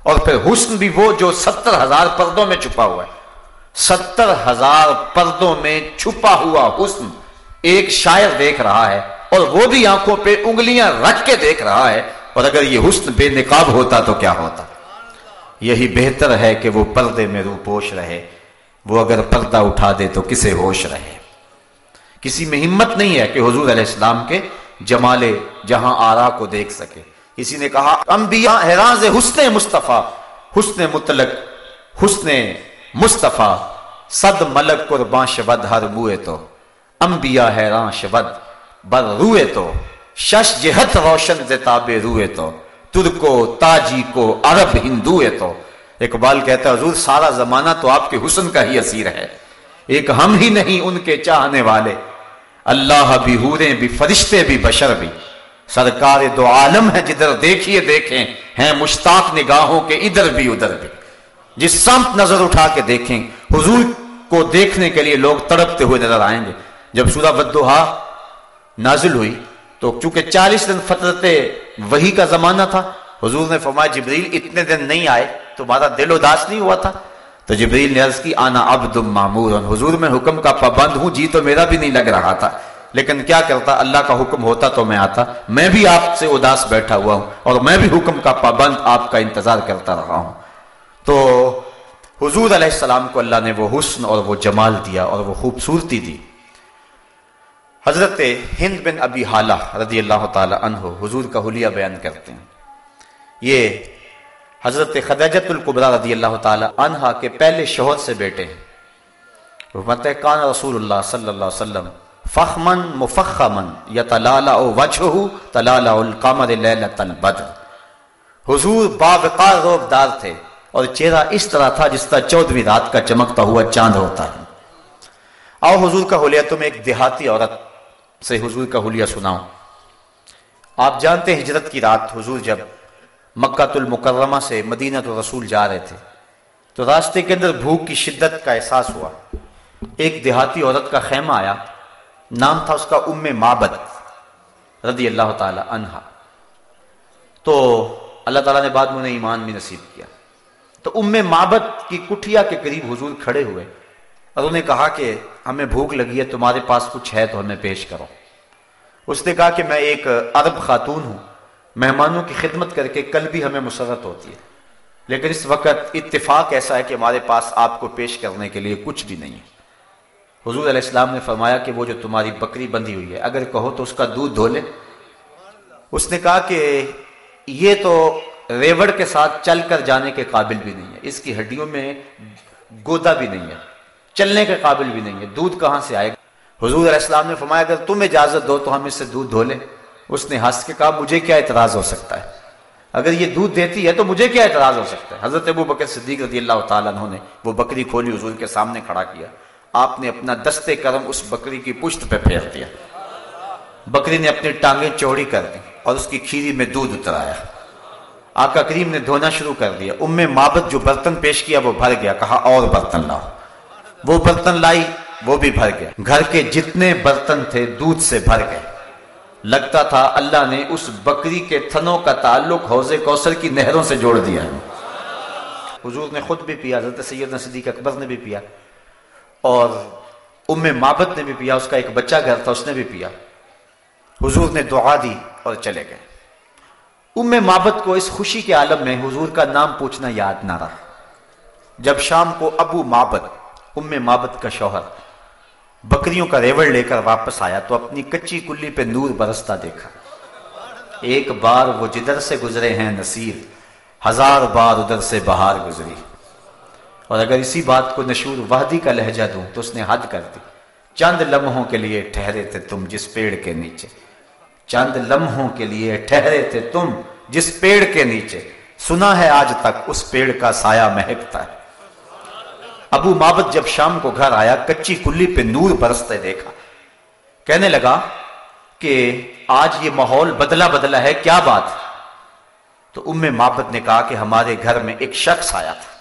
[SPEAKER 1] اور پھر حسن بھی وہ جو ستر ہزار پردوں میں چھپا ہوا ہے۔ ستر ہزار پردوں میں چھپا ہوا حسن ایک شاعر دیکھ رہا ہے اور وہ بھی آنکھوں پہ انگلیاں رکھ کے دیکھ رہا ہے۔ اور اگر یہ حسن بے نقاب ہوتا تو کیا ہوتا؟ یہی بہتر ہے کہ وہ پردے میں رو پوش رہے۔ وہ اگر پردہ اٹھا دے تو کسے ہوش رہے؟ کسی میں ہمت نہیں ہے کہ حضور علیہ السلام کے جمال جہاں آرا کو دیکھ سکے۔ کسی نے کہا، انبیاء حیراز حسن مصطفیٰ، حسن مطلق، حسن مصطفیٰ، صد ملک قربان شود ہر بوئے تو۔ انبیاء حیران شود بر روئے تو۔ شش جہت روشن زتاب روئے تو۔ ترکو تاجی کو عرب، ہندوئے تو۔ اقبال کہتا ہے حضور، سارا زمانہ تو آپ کے حسن کا ہی اسیر ہے۔ ایک ہم ہی نہیں ان کے چاہنے والے۔ اللہ بھی حوریں بھی، فرشتے بھی، بشر بھی۔ سرکار دو عالم ہے جدھر دیکھیے، دیکھیں۔ ہیں مشتاق نگاہوں کے ادھر بھی ادھر بھی۔ جس سمت نظر اٹھا کے دیکھیں، حضور کو دیکھنے کے لیے لوگ تڑپتے ہوئے نظر آئیں گے۔ جب سورہ بدوہا نازل ہوئی، تو چونکہ چالیس دن فطرت وہی کا زمانہ تھا، حضور نے فرمایا، جبریل اتنے دن نہیں آئے، تمہارا دل اداس نہیں ہوا تھا۔ تو جبریل نے عرض کی، آنا عبد معمور حضور میں حکم کا پابند ہوں جی تو میرا بھی نہیں لگ رہا تھا۔ لیکن کیا کرتا؟ اللہ کا حکم ہوتا تو میں آتا۔ میں بھی آپ سے اداس بیٹھا ہوا ہوں اور میں بھی حکم کا پابند آپ کا انتظار کرتا رہا ہوں۔ تو حضور علیہ السلام کو اللہ نے وہ حسن اور وہ جمال دیا اور وہ خوبصورتی دی۔ حضرت ہند بن ابی حالہ رضی اللہ تعالی عنہ حضور کا حلیہ بیان کرتے ہیں۔ یہ حضرت خدیجت القبرہ رضی اللہ تعالی عنہ کے پہلے شوہر سے بیٹے ہیں۔ کان رسول اللہ صلی اللہ علیہ وسلم فخمن مفخمن یا تلالا وجہ تلالا القامر لیلت البدر حضور بابقار روب دار تھے اور چہرہ اس طرح تھا جس طرح چودویں رات کا چمکتا ہوا چاند ہوتا ہے۔ آؤ حضور کا حلیہ، تم ایک دیہاتی عورت سے حضور کا حلیہ سناؤ۔ آپ جانتے ہیں، ہجرت کی رات حضور جب مکہ المکرمہ سے مدینہ تو رسول جا رہے تھے۔ تو راستے کے اندر بھوک کی شدت کا احساس ہوا۔ ایک دیہاتی عورت کا خیمہ آیا۔ نام تھا اس کا ام مابت رضی اللہ تعالی عنہا۔ تو اللہ تعالیٰ نے بعد میں انہیں ایمان بھی نصیب کیا۔ تو ام مابت کی کٹھیا کے قریب حضور کھڑے ہوئے اور انہیں کہا کہ ہمیں بھوک لگی ہے، تمہارے پاس کچھ ہے تو ہمیں پیش کرو۔ اس نے کہا کہ میں ایک عرب خاتون ہوں۔ مہمانوں کی خدمت کر کے کل بھی ہمیں مسرت ہوتی ہے۔ لیکن اس وقت اتفاق ایسا ہے کہ ہمارے پاس آپ کو پیش کرنے کے لیے کچھ بھی نہیں ہے۔ حضور علیہ السلام نے فرمایا کہ وہ جو تمہاری بکری بندھی ہوئی ہے، اگر کہو تو اس کا دودھ دھو لے۔ اس نے کہا کہ یہ تو ریوڑ کے ساتھ چل کر جانے کے قابل بھی نہیں ہے۔ اس کی ہڈیوں میں گودا بھی نہیں ہے، چلنے کے قابل بھی نہیں ہے۔ دودھ کہاں سے آئے؟ گا حضور علیہ السلام نے فرمایا، اگر تم اجازت دو تو ہم اس سے دودھ دھو لیں۔ اس نے ہنس کے کہا، مجھے کیا اعتراض ہو سکتا ہے؟ اگر یہ دودھ دیتی ہے تو مجھے کیا اعتراض ہو سکتا ہے؟ حضرت ابو بکر صدیق رضی اللہ تعالیٰ نے وہ بکری کھولی، حضور کے سامنے کھڑا کیا۔ آپ نے اپنا دستے کرم اس بکری کی پشت پہ پھیر دیا۔ بکری نے اپنی ٹانگیں چوڑی کر دی اور اس کی کھیری میں دودھ اترایا۔ آقا کریم نے دھونا شروع کر دیا۔ ام مابت جو برتن پیش کیا، وہ بھر گیا۔ کہا، اور برتن لاؤ۔ وہ برتن لائی، وہ بھی بھر گیا۔ گھر کے جتنے برتن تھے، دودھ سے بھر گئے۔ لگتا تھا اللہ نے اس بکری کے تھنوں کا تعلق حوض کوثر کی نہروں سے جوڑ دیا حضور نے خود بھی پیا، حضرت سیدنا صدیق اکبر نے بھی پیا اور ام مابت نے بھی پیا، اس کا ایک بچہ گھر تھا، اس نے بھی پیا۔ حضور نے دعا دی اور چلے گئے۔ ام مابت کو اس خوشی کے عالم میں حضور کا نام پوچھنا یاد نہ رہا۔ جب شام کو ابو مابت ام مابت کا شوہر بکریوں کا ریوڑ لے کر واپس آیا تو اپنی کچی کلی پہ نور برستا دیکھا۔ ایک بار وہ جدھر سے گزرے ہیں نصیر، ہزار بار ادھر سے بہار گزری۔ اور اگر اسی بات کو نشور وحدی کا لہجہ دوں تو اس نے حد کر دی۔ چند لمحوں کے لیے ٹھہرے تھے تم جس پیڑ کے نیچے۔ چند لمحوں کے لیے ٹھہرے تھے تم جس پیڑ کے نیچے۔ سنا ہے آج تک اس پیڑ کا سایہ مہکتا ہے۔ ابو مابت جب شام کو گھر آیا، کچی کلی پہ نور برستے دیکھا۔ کہنے لگا کہ آج یہ ماحول بدلا بدلا ہے، کیا بات؟ تو ام مابت نے کہا کہ ہمارے گھر میں ایک شخص آیا تھا۔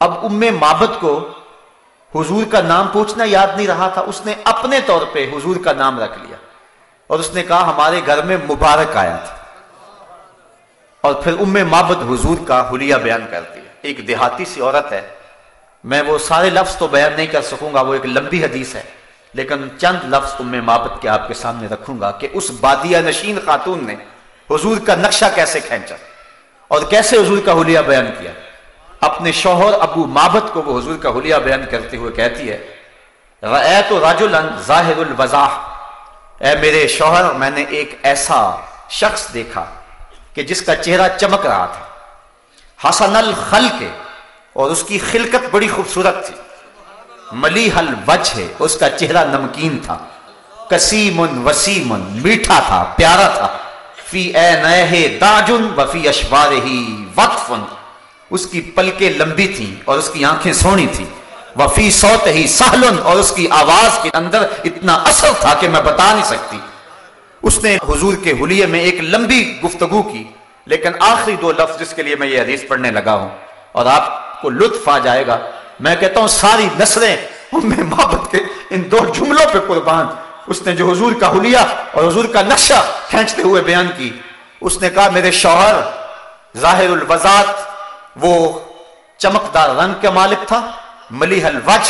[SPEAKER 1] اب ام مابت کو حضور کا نام پوچھنا یاد نہیں رہا تھا۔ اس نے اپنے طور پہ حضور کا نام رکھ لیا اور اس نے کہا، ہمارے گھر میں مبارک آیا تھا۔ اور پھر ام مابت حضور کا حلیہ بیان کرتی ہے ایک دیہاتی سی عورت ہے۔ میں وہ سارے لفظ تو بیان نہیں کر سکوں گا، وہ ایک لمبی حدیث ہے۔ لیکن چند لفظ ام مابت کے آپ کے سامنے رکھوں گا کہ اس بادیا نشین خاتون نے حضور کا نقشہ کیسے کھینچا اور کیسے حضور کا حلیہ بیان کیا۔ اپنے شوہر ابو مابت کو وہ حضور کا حلیہ بیان کرتے ہوئے کہتی ہے ظاہر الوضاح اے میرے شوہر، میں نے ایک ایسا شخص دیکھا کہ جس کا چہرہ چمک رہا تھا۔ حسن الخل کے اور اس کی خلقت بڑی خوبصورت تھی۔ ملی حل وچ ہے، اس کا چہرہ نمکین تھا۔ کسیم وسیم میٹھا تھا، پیارا تھا۔ فی اے نئے داجن وفی اشبار ہی وقفن۔ اس کی پلکیں لمبی تھی اور اس کی آنکھیں سونی تھی وفی سوت ہی سہلن اور اس کی آواز کے اندر اتنا اثر تھا کہ میں بتا نہیں سکتی۔ اس نے حضور کے حلیے میں ایک لمبی گفتگو کی، لیکن آخری دو لفظ جس کے لیے میں یہ حدیث پڑھنے لگا ہوں۔ اور آپ کو لطف آ جائے گا۔ میں کہتا ہوں ساری نسلیں ام محبت کے ان دو جملوں پہ قربان۔ اس نے جو حضور کا حلیہ اور حضور کا نقشہ کھینچتے ہوئے بیان کی، اس نے کہا، میرے شوہر، ظاہر الوزات وہ چمکدار رنگ کا مالک تھا، ملیح الوجھ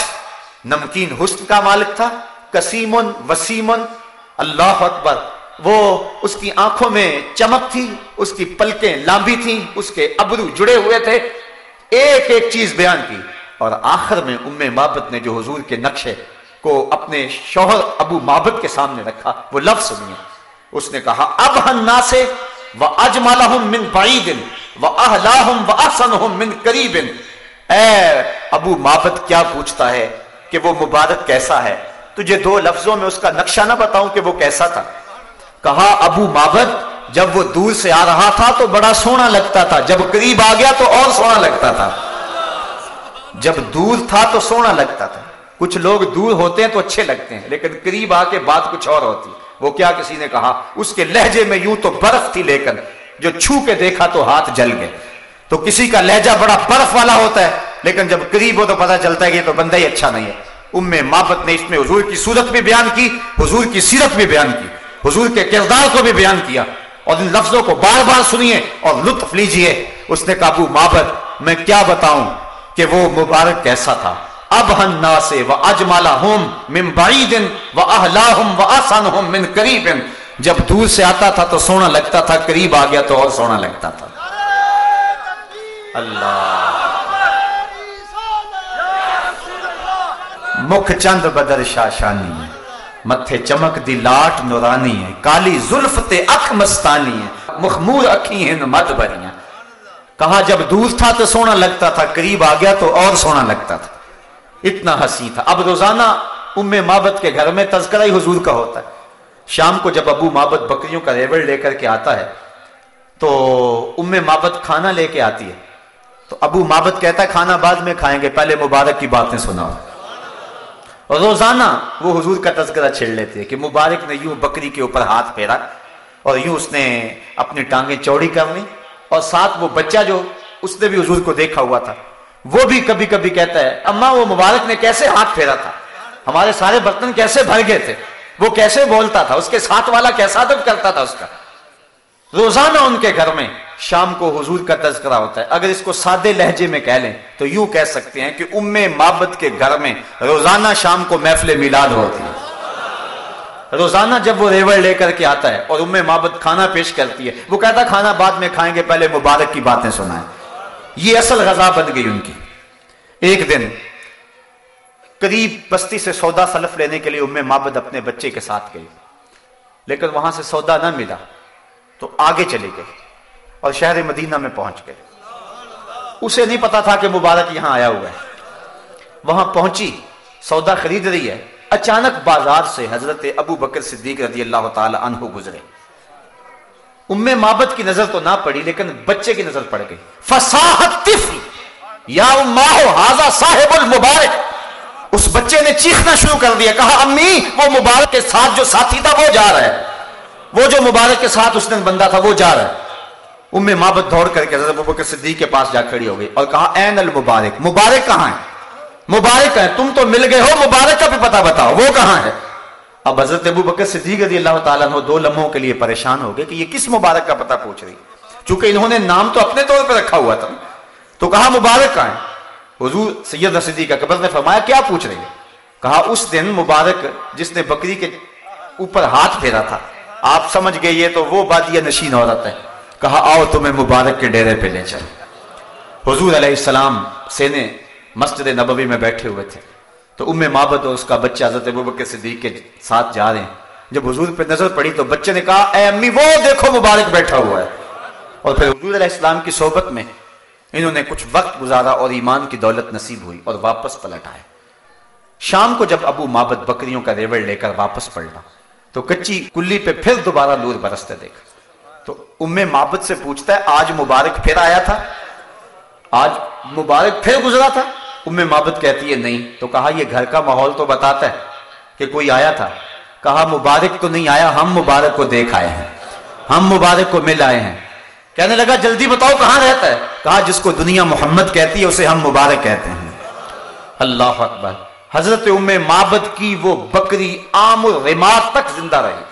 [SPEAKER 1] نمکین حسن کا مالک تھا کسیمن وسیمن، اللہ اکبر۔ وہ اس کی آنکھوں میں چمک تھی، اس کی پلکیں لامبی تھیں، اس کے ابرو جڑے ہوئے تھے ایک ایک چیز بیان کی اور آخر میں ام محبت نے جو حضور کے نقشے کو اپنے شوہر ابو محبت کے سامنے رکھا، وہ لفظ سنیے اس نے کہا، اب ہننا سے وہ اجمالا من بعید و اہلاہم و احسنہم من قریب۔ اے ابو محبت کیا پوچھتا ہے کہ وہ مبارک کیسا ہے؟ تجھے دو لفظوں میں اس کا نقشہ نہ بتاؤں کہ وہ کیسا تھا۔ کہا، ابو محبت جب وہ دور سے آ رہا تھا تو بڑا سونا لگتا تھا، جب قریب آ گیا تو اور سونا لگتا تھا۔ جب دور تھا تو سونا لگتا تھا۔ کچھ لوگ دور ہوتے ہیں تو اچھے لگتے ہیں، لیکن قریب آ کے بات کچھ اور ہوتی۔ وہ کیا کسی نے کہا؟ اس کے لہجے میں یوں تو برف تھی، لیکن جو چھو کے دیکھا تو ہاتھ جل گئے۔ تو کسی کا لہجہ بڑا برف والا ہوتا ہے، لیکن جب قریب ہو تو پتا چلتا ہے کہ تو بندہ ہی اچھا نہیں ہے۔ ام مابت نے اس میں حضور کی صورت بھی بیان کی، حضور کی سیرت بھی بیان کی، حضور کے کردار کو بھی بیان کیا۔ اور ان لفظوں کو بار بار سنیے اور لطف لیجیے۔ اس نے کابو مابت میں کیا بتاؤں کہ وہ مبارک کیسا تھا۔ اب ہننا سے وہ اجمالا ہوم من بعیدن و اہلاہم و آسانہم من قریبن جب دور سے آتا تھا تو سونا لگتا تھا، قریب آ گیا تو اور سونا لگتا تھا۔ اللہ۔ مکھ چند بدر شاشانی۔ متھے چمک دی لاٹ نورانی ہے، کالی زلف تے اکھ مستانی ہے، مخمور اکھی ہیں مد بریاں کہا جب دور تھا تو سونا لگتا تھا، قریب آ گیا تو اور سونا لگتا تھا۔ اتنا ہنسی تھا۔ اب روزانہ ام مابت کے گھر میں تذکرہ ہی حضور کا ہوتا ہے۔ شام کو جب ابو مابت بکریوں کا ریوڑ لے کر کے آتا ہے، تو ام مابت کھانا لے کے آتی ہے۔ تو ابو مابت کہتا ہے، کھانا بعد میں کھائیں گے، پہلے مبارک کی باتیں سناؤ۔ اور روزانہ وہ حضور کا تذکرہ چھیڑ لیتے کہ مبارک نے یوں بکری کے اوپر ہاتھ پھیرا اور یوں اس نے اپنی ٹانگیں چوڑی کر لی اور ساتھ وہ بچہ جو اس نے بھی حضور کو دیکھا ہوا تھا، وہ بھی کبھی کبھی کہتا ہے اما وہ مبارک نے کیسے ہاتھ پھیرا تھا؟ ہمارے سارے برتن کیسے بھر گئے تھے؟ وہ کیسے بولتا تھا؟ اس کے ساتھ والا کیسا ادب کرتا تھا اس کا؟ روزانہ ان کے گھر میں شام کو حضور کا تذکرہ ہوتا ہے۔ اگر اس کو سادے لہجے میں کہہ لیں تو یوں کہہ سکتے ہیں کہ ام مابت کے گھر میں روزانہ شام کو محفل میلاد ہوتی ہے۔ روزانہ جب وہ ریوڑ لے کر کے آتا ہے اور ام مابت کھانا پیش کرتی ہے، وہ کہتا کھانا بعد میں کھائیں گے، پہلے مبارک کی باتیں سنائیں۔ یہ اصل غذا بن گئی ان کی۔ ایک دن قریب بستی سے سودا سلف لینے کے لیے ام مابد اپنے بچے کے ساتھ گئی، لیکن وہاں سے سودا نہ ملا۔ تو آگے چلی گئی اور شہر مدینہ میں پہنچ گئے۔ اسے نہیں پتا تھا کہ مبارک یہاں آیا ہوا ہے۔ وہاں پہنچی، سودا خرید رہی ہے۔ اچانک بازار سے حضرت ابو بکر صدیق رضی اللہ تعالی عنہ گزرے۔ ام مابت کی نظر تو نہ پڑی، لیکن بچے کی نظر پڑ گئی۔ فصاحت یا صاحب المبارک! اس بچے نے چیخنا شروع کر دیا، کہا، امی، وہ مبارک کے ساتھ جو ساتھی تھا، وہ جا رہا ہے۔ وہ جو مبارک کے ساتھ اس دن بندہ تھا، وہ جا رہا ہے۔ ام محبت دوڑ کر کے حضرت ابوبکر صدیق کے پاس جا کھڑی ہو گئی اور کہا این المبارک مبارک کہاں ہے؟ مبارک ہے، تم تو مل گئے ہو، مبارک کا بھی پتہ بتاؤ، وہ کہاں ہے؟ اب حضرت ابو بکر صدیق رضی اللہ تعالیٰ نے دو لمحوں کے لیے پریشان ہو گئے کہ یہ کس مبارک کا پتہ پوچھ رہی چونکہ انہوں نے نام تو اپنے طور پہ رکھا ہوا تھا۔ تو کہا، مبارک کہاں ہے؟ حضور سید صدیق کا قبر نے فرمایا، کیا پوچھ رہی ہے؟ کہا، اس دن مبارک جس نے بکری کے اوپر ہاتھ پھیرا تھا آپ سمجھ گئے یہ تو وہ بادیہ نشین عورت ہے۔ کہا، آؤ تمہیں مبارک کے ڈیرے پہ لے چلو۔ حضور علیہ السلام سینے مسجد نبوی میں بیٹھے ہوئے تھے۔ تو ام محبت اور اس کا بچہ حضرت ابوبکر صدیق کے ساتھ جا رہے ہیں۔ جب حضور پہ نظر پڑی تو بچے نے کہا، اے امی، وہ دیکھو مبارک بیٹھا ہوا ہے۔ اور پھر حضور علیہ السلام کی صحبت میں انہوں نے کچھ وقت گزارا اور ایمان کی دولت نصیب ہوئی اور واپس پلٹ آئے۔ شام کو جب ابو محبت بکریوں کا ریوڑ لے کر واپس پلٹا تو کچی کلی پہ پھر دوبارہ نور برستے دیکھا تو ام محبت سے پوچھتا ہے، آج مبارک پھر آیا تھا؟ آج مبارک پھر گزرا تھا؟ ام محبت کہتی ہے، نہیں۔ تو کہا، یہ گھر کا ماحول تو بتاتا ہے کہ کوئی آیا تھا۔ کہا، مبارک تو نہیں آیا، ہم مبارک کو دیکھ آئے ہیں۔ ہم مبارک کو مل آئے ہیں۔ کہنے لگا، جلدی بتاؤ کہاں رہتا ہے؟ کہا، جس کو دنیا محمد کہتی ہے، اسے ہم مبارک کہتے ہیں۔ اللہ اکبر۔ حضرت ام مابد کی وہ بکری عام الرماد تک زندہ رہی۔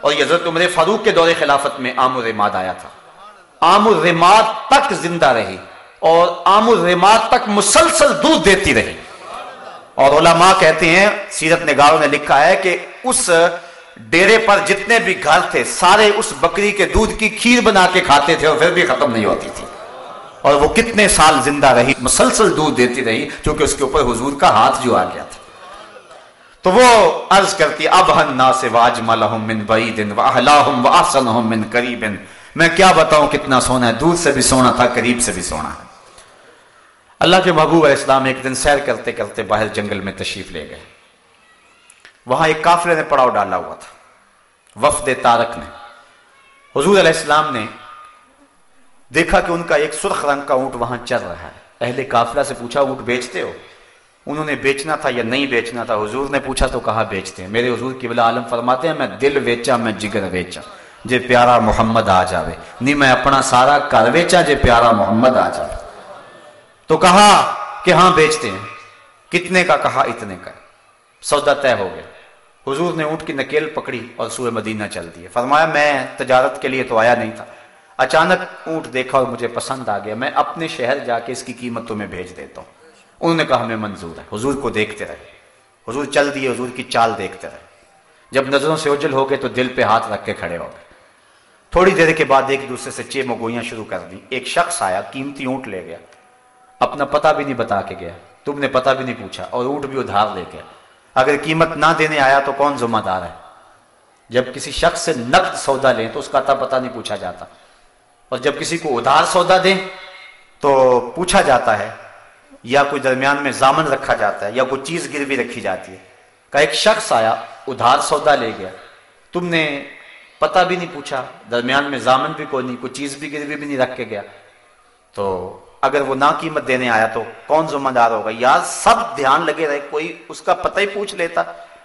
[SPEAKER 1] اور یہ حضرت عمر فاروق کے دور خلافت میں عام الرماد آیا تھا۔ عام الرماد تک زندہ رہی اور عام الرماد تک مسلسل دودھ دیتی رہی۔ اور علماء کہتے ہیں، سیرت نگاروں نے لکھا ہے کہ اس ڈیرے پر جتنے بھی گھر تھے، سارے اس بکری کے دودھ کی کھیر بنا کے کھاتے تھے اور پھر بھی ختم نہیں ہوتی تھی۔ اور وہ کتنے سال زندہ رہی، مسلسل دودھ دیتی رہی، کیونکہ اس کے اوپر حضور کا ہاتھ جو آ گیا تھا۔ تو وہ عرض کرتی، اب ہن سے واج ملہم من بعید و احلاہم من قریب۔ میں کیا بتاؤں، کتنا سونا ہے؟ دودھ سے بھی سونا تھا، قریب سے بھی سونا ہے۔ اللہ کے محبوب علیہ السلام ایک دن سیر کرتے کرتے باہر جنگل میں تشریف لے گئے۔ وہاں ایک کافرے نے پڑاؤ ڈالا ہوا تھا، وفد تارک نے۔ حضور علیہ السلام نے دیکھا کہ ان کا ایک سرخ رنگ کا اونٹ وہاں چل رہا ہے۔ اہل قافلہ سے پوچھا اونٹ بیچتے ہو؟ انہوں نے بیچنا تھا یا نہیں بیچنا تھا؟ حضور نے پوچھا تو کہا، بیچتے ہیں۔ میرے حضور کی بلا عالم فرماتے ہیں، میں دل ویچا، میں جگر ویچا۔ جے پیارا محمد آ جاوے۔ نہیں، میں اپنا سارا کر ویچا، جے پیارا محمد آ جاوے۔ تو کہا کہ ہاں بیچتے ہیں۔ کتنے کا؟ کہا، اتنے کا۔ سودا طے ہو گیا۔ حضور نے اونٹ کی نکیل پکڑی اور سوئے مدینہ چل دیے۔ فرمایا، میں تجارت کے لیے تو آیا نہیں تھا۔ اچانک اونٹ دیکھا اور مجھے پسند آ گیا، میں اپنے شہر جا کے اس کی قیمت تمہیں بھیج دیتا ہوں۔ انہوں نے کہا، ہمیں منظور ہے، حضور کو دیکھتے رہے۔ حضور چل دیے، حضور کی چال دیکھتے رہے۔ جب نظروں سے اجل ہو گئے تو دل پہ ہاتھ رکھ کے کھڑے ہو گئے۔ تھوڑی دیر کے بعد ایک دوسرے سے چے مگوئیاں شروع کر دی ایک شخص آیا، قیمتی اونٹ لے گیا۔ اپنا پتہ بھی نہیں بتا کے گیا۔ تم نے پتہ بھی نہیں پوچھا اور اونٹ بھی ادھار لے گیا۔ اگر قیمت نہ دینے آیا تو کون ذمہ دار ہے؟ جب کسی شخص سے نقد سودا لیں تو اس کا پتہ نہیں پوچھا جاتا۔ اور جب کسی کو ادھار سودا دیں تو پوچھا جاتا ہے یا کوئی درمیان میں زامن رکھا جاتا ہے یا کوئی چیز گروی رکھی جاتی ہے کہ ایک شخص آیا، ادھار سودا لے گیا۔ تم نے پتہ بھی نہیں پوچھا، درمیان میں زامن بھی کوئی نہیں، کوئی چیز بھی گروی بھی نہیں رکھ کے گیا۔ تو اگر وہ نہ قیمت دینے آیا تو کون ذمہ دار ہوگا؟ یار سب دھیان لگے رہے، کوئی اس کا پتہ ہی پوچھ لیتا۔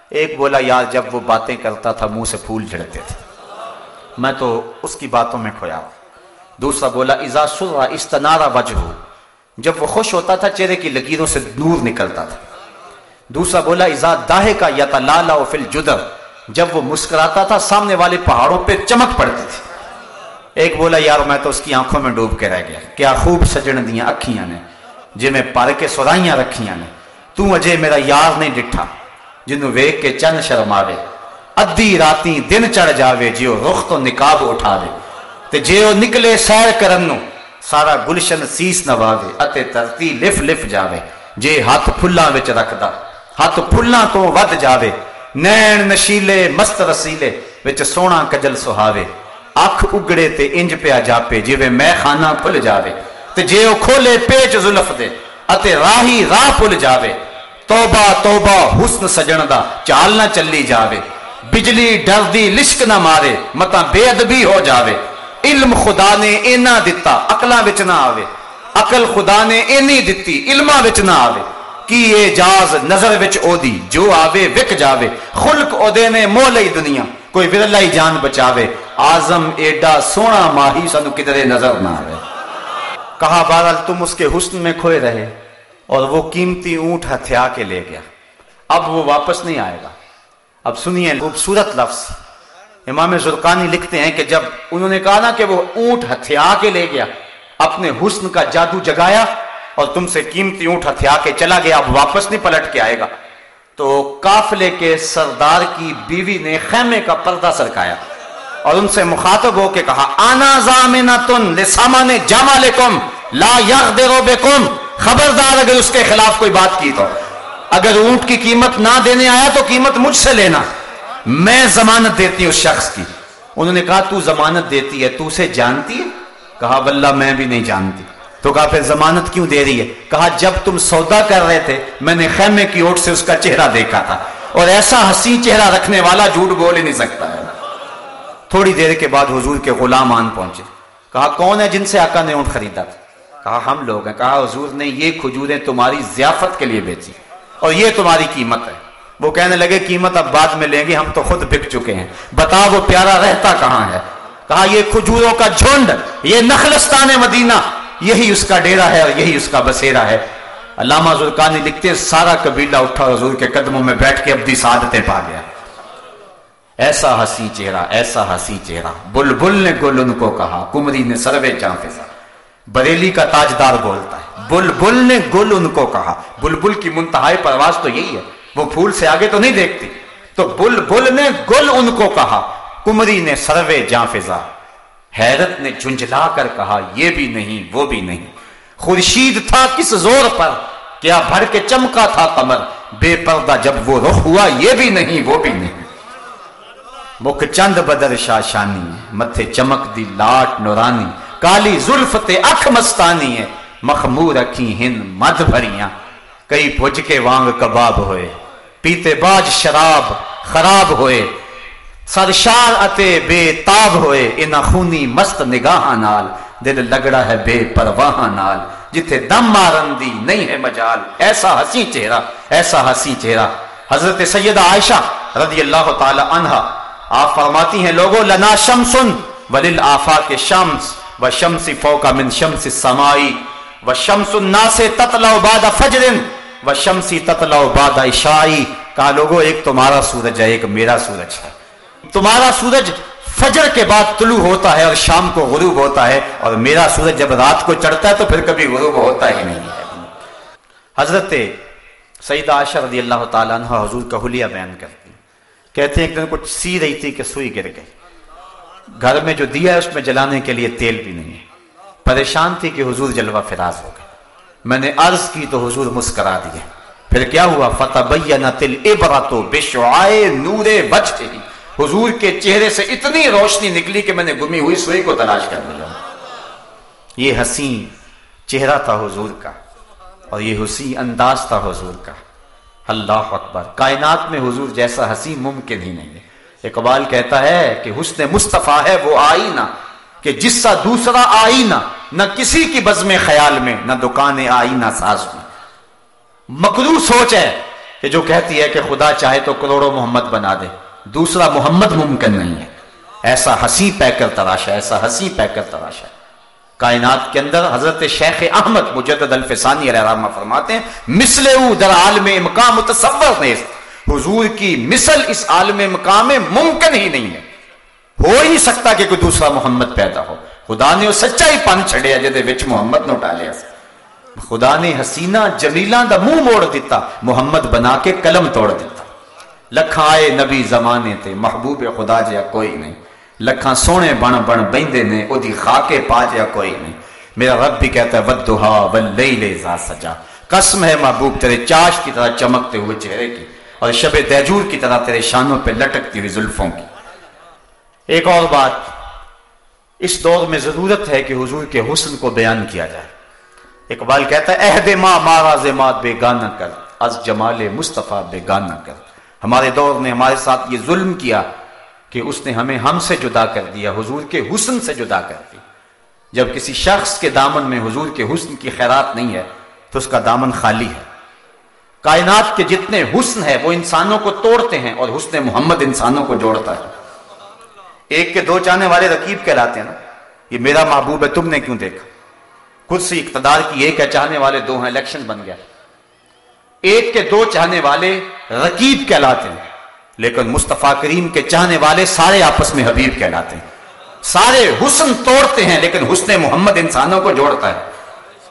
[SPEAKER 1] ایک بولا، یار جب وہ باتیں کرتا تھا، منہ سے پھول جھڑتے تھے۔ میں تو اس کی باتوں میں کھویا ہوں۔ دوسرا بولا ازا سرا استنارا وجہ جب وہ خوش ہوتا تھا، چہرے کی لکیروں سے نور نکلتا تھا. دوسرا بولا ازا داہے کا یا لالا فل جدر جب وہ مسکراتا تھا، سامنے والے پہاڑوں پہ چمک پڑتی تھی. ایک بولا یار میں تو اس کی آنکھوں میں ڈوب کے رہ گیا. کیا خوب سجن دیا اکھیاں نے. جی میں پار کے سورائیاں رکھیاں نے. تو اجے میرا یار نہیں ڈٹھا. جنوں ویک کے چند شرماوے. ادھی راتی دن چڑھ جاوے جیو رخ تو نکاب اٹھاوے. تے جیو نکلے سیر کرن نو سارا گلشن سیس نواوے اتے ترتی لف لف جاوے، جے ہاتھ پھلاں وچ رکھدا، ہاتھ پھلاں تو ود جاوے، نین نشیلے، مست رسیلے وچ سونا کجل سہاوے اکھ اگڑے تے انج پیا جاپے جویں میں خانہ پھل جاوے، تے جے او کھولے پیچ زلف دے، اتے راہی راہ پھل جاوے، توبہ توبہ، حسن سجن دا چال نہ چلی جاوے، بجلی ڈر دی لشک نہ مارے متا بے ادبی ہو جاوے۔ علم خدا نے اینا دتا اقلاں وچ نہ آوے۔ عقل خدا نے اینی دتی، علماں وچ نہ آوے۔ کی اے جاز نظر وچ او دی جو آوے وک جاوے۔ خلق او دے نے مولئی دنیا، کوئی ورلا ہی جان بچاوے۔ آزم ایڈا سونا ماہی سانو کدرے نظر نہ آئے کہا، بہرحال تم اس کے حسن میں کھوئے رہے۔ اور وہ قیمتی اونٹ ہتھیا کے لے گیا۔ اب وہ واپس نہیں آئے گا۔ اب سنیے، خوبصورت لفظ۔ امام زرکانی لکھتے ہیں کہ جب انہوں نے کہا نا کہ وہ اونٹ ہتھیا کے لے گیا، اپنے حسن کا جادو جگایا اور تم سے قیمتی اونٹ ہتھیا کے چلا گیا، اب واپس نہیں پلٹ کے آئے گا۔ تو کافلے کے سردار کی بیوی نے خیمے کا پردہ سرکایا اور ان سے مخاطب ہو کے کہا، آنا زامنا تن لسامان جامع لکم، لا یغدرو بکم۔ خبردار اگر اس کے خلاف کوئی بات کی تو۔ اگر اونٹ کی قیمت نہ دینے آیا تو قیمت مجھ سے لینا۔ میں ضمانت دیتی ہوں اس شخص کی۔ انہوں نے کہا، تو ضمانت دیتی ہے، تو اسے جانتی ہے؟ کہا، واللہ، میں بھی نہیں جانتی۔ تو کہا، پھر ضمانت کیوں دے رہی ہے؟ کہا، جب تم سودا کر رہے تھے، میں نے خیمے کی اوٹ سے اس کا چہرہ دیکھا تھا۔ اور ایسا ہنسی چہرہ رکھنے والا جھوٹ بول ہی نہیں سکتا ہے۔ تھوڑی دیر کے بعد حضور کے غلام آن پہنچے۔ کہا، کون ہے جن سے آقا نے اونٹ خریدا تھا؟ کہا، ہم لوگ ہیں۔ کہا، حضور نے یہ کھجوریں تمہاری ضیافت کے لیے بیچی اور یہ تمہاری قیمت ہے۔ وہ کہنے لگے، قیمت اب بعد میں لیں گے ہم تو خود بک چکے ہیں۔ بتا وہ پیارا رہتا کہاں ہے؟ کہا، یہ کھجوروں کا جھنڈ، یہ نخلستان مدینہ، یہی اس کا ڈیرا ہے اور یہی اس کا بسیرا ہے۔ علامہ زرکانی لکھتے ہیں، سارا قبیلہ اٹھا حضور کے قدموں میں بیٹھ کے ابدی سعادتیں پا گیا۔ ایسا ہنسی چہرہ، ایسا ہنسی چہرہ۔ بل بل نے گل ان کو کہا، کمری نے سروے چاں فضا بریلی کا تاجدار بولتا ہے۔ بل بل نے گل ان کو کہا۔ بل بل کی منتہائی پرواز تو یہی ہے۔ وہ پھول سے آگے تو نہیں دیکھتی۔ تو بل بل نے گل ان کو کہا۔ کمری نے سروے جاں فضا حیرت نے جھنجلا کر کہا، یہ بھی نہیں، وہ بھی نہیں۔ خورشید تھا کس زور پر؟ کیا بھر کے چمکا تھا کمر بے پردہ جب وہ رخ ہوا، یہ بھی نہیں، وہ بھی نہیں۔ مکھ چند بدر شاشانی، متھے چمک دی لاٹ نورانی۔ کالی زلف تے اکھ مستانی ہے۔ مخمور رکھی ہند مد بھریاں۔ کئی پھج کے وانگ کباب ہوئے۔ پیتے باج شراب، خراب ہوئے۔ سرشار اتے بے تاب ہوئے۔ انہ خونی مست نگاہ نال۔ دل لگڑا ہے بے پرواہ نال۔ جتھے دم مارن دی نہیں ہے مجال۔ ایسا حسی چہرہ، ایسا حسی چہرہ۔ حضرت سیدہ عائشہ رضی اللہ تعالی عنہ۔ آپ فرماتی ہیں لوگوں لنا شمسن ولل آفاق شمس و شمس فوق من شمس السمائی۔ و شمس الناس تطلع بعد فجر۔ و شمسی تطلع بعد عشائی کہا لوگوں ایک تمہارا سورج ہے، ایک میرا سورج ہے۔ تمہارا سورج فجر کے بعد طلوع ہوتا ہے اور شام کو غروب ہوتا ہے اور میرا سورج جب رات کو چڑھتا ہے تو پھر کبھی غروب ہوتا ہی نہیں ہے۔ حضرت سیدہ عائشہ رضی اللہ تعالیٰ عنہ حضور کا حلیہ بیان کرتی کہتے ہیں ایک دن کچھ سی رہی تھی کہ سوئی گر گئی گھر میں جو دیا ہے، اس میں جلانے کے لیے تیل بھی نہیں ہے۔ پریشان تھی کہ حضور جلوہ فراز ہو گئے۔ میں نے عرض کی تو حضور مسکرا دیے۔ پھر کیا ہوا؟ فتح تل ابراتو نور وجہ حضور کے چہرے سے اتنی روشنی نکلی کہ میں نے گمی ہوئی سوئی کو تلاش کر لیا۔ یہ حسین چہرہ تھا حضور کا اور یہ حسین انداز تھا حضور کا۔ اللہ اکبر۔ کائنات میں حضور جیسا حسین ممکن ہی نہیں ہے۔ اقبال کہتا ہے کہ حسن مصطفیٰ ہے، وہ آئینہ۔ کہ جس سا دوسرا آئینہ نہ کسی کی بزم خیال میں، نہ دکان آئینہ ساز میں۔ مکرو سوچ ہے کہ جو کہتی ہے کہ خدا چاہے تو کروڑوں محمد بنا دے۔ دوسرا، محمد ممکن نہیں ہے۔ ایسا ہنسی پہ کر تراشا، ایسا ہنسی پہ کر تراشا۔ کائنات کے اندر حضرت شیخ احمد مجدد الفسانی علیہ رحمہ فرماتے ہیں، مثل او در عالم مقام متصور نیست حضور کی مثل اس عالم مقام میں ممکن ہی نہیں ہے۔ ہو ہی سکتا کہ کوئی دوسرا محمد پیدا ہو۔ خدا نے وہ سچا ہی پن چڑیا جہد وچ محمد نو ڈالیا خدا نے حسینہ جمیلہ دا منہ موڑ دیتا محمد بنا کے قلم توڑ دیتا لکھاں آئے نبی زمانے تے محبوب خدا جیا کوئی نہیں۔ لکھاں سونے بن بن بیندے نے او دی خاکے پا جیا کوئی نہیں۔ میرا رب بھی کہتا ہے ودہا واللیل اذا سجا۔ قسم ہے محبوب، تیرے چاش کی طرح چمکتے ہوئے چہرے کی اور شب دیجور کی طرح تیرے شانوں پہ لٹکتی ہوئی زلفوں کی۔ ایک اور بات اس دور میں ضرورت ہے کہ حضور کے حسن کو بیان کیا جائے۔ اقبال کہتا ہے، عہد ماں مارا زماد بے گانا کر، از جمال مصطفیٰ بے گانا کر۔ ہمارے دور نے ہمارے ساتھ یہ ظلم کیا کہ اس نے ہمیں ہم سے جدا کر دیا، حضور کے حسن سے جدا کر دی۔ جب کسی شخص کے دامن میں حضور کے حسن کی خیرات نہیں ہے، تو اس کا دامن خالی ہے۔ کائنات کے جتنے حسن ہے وہ انسانوں کو توڑتے ہیں اور حسن محمد انسانوں کو جوڑتا ہے۔ ایک کے دو چاہنے والے رقیب کہلاتے ہیں نا، یہ میرا محبوب ہے، تم نے کیوں دیکھا؟ کرسی اقتدار کی ایک ہے چاہنے والے دو ہیں، الیکشن بن گیا۔ ایک کے دو چاہنے والے رقیب کہلاتے ہیں، لیکن مصطفیٰ کریم کے چاہنے والے سارے آپس میں حبیب کہلاتے ہیں۔ سارے حسن توڑتے ہیں، لیکن حسن محمد انسانوں کو جوڑتا ہے۔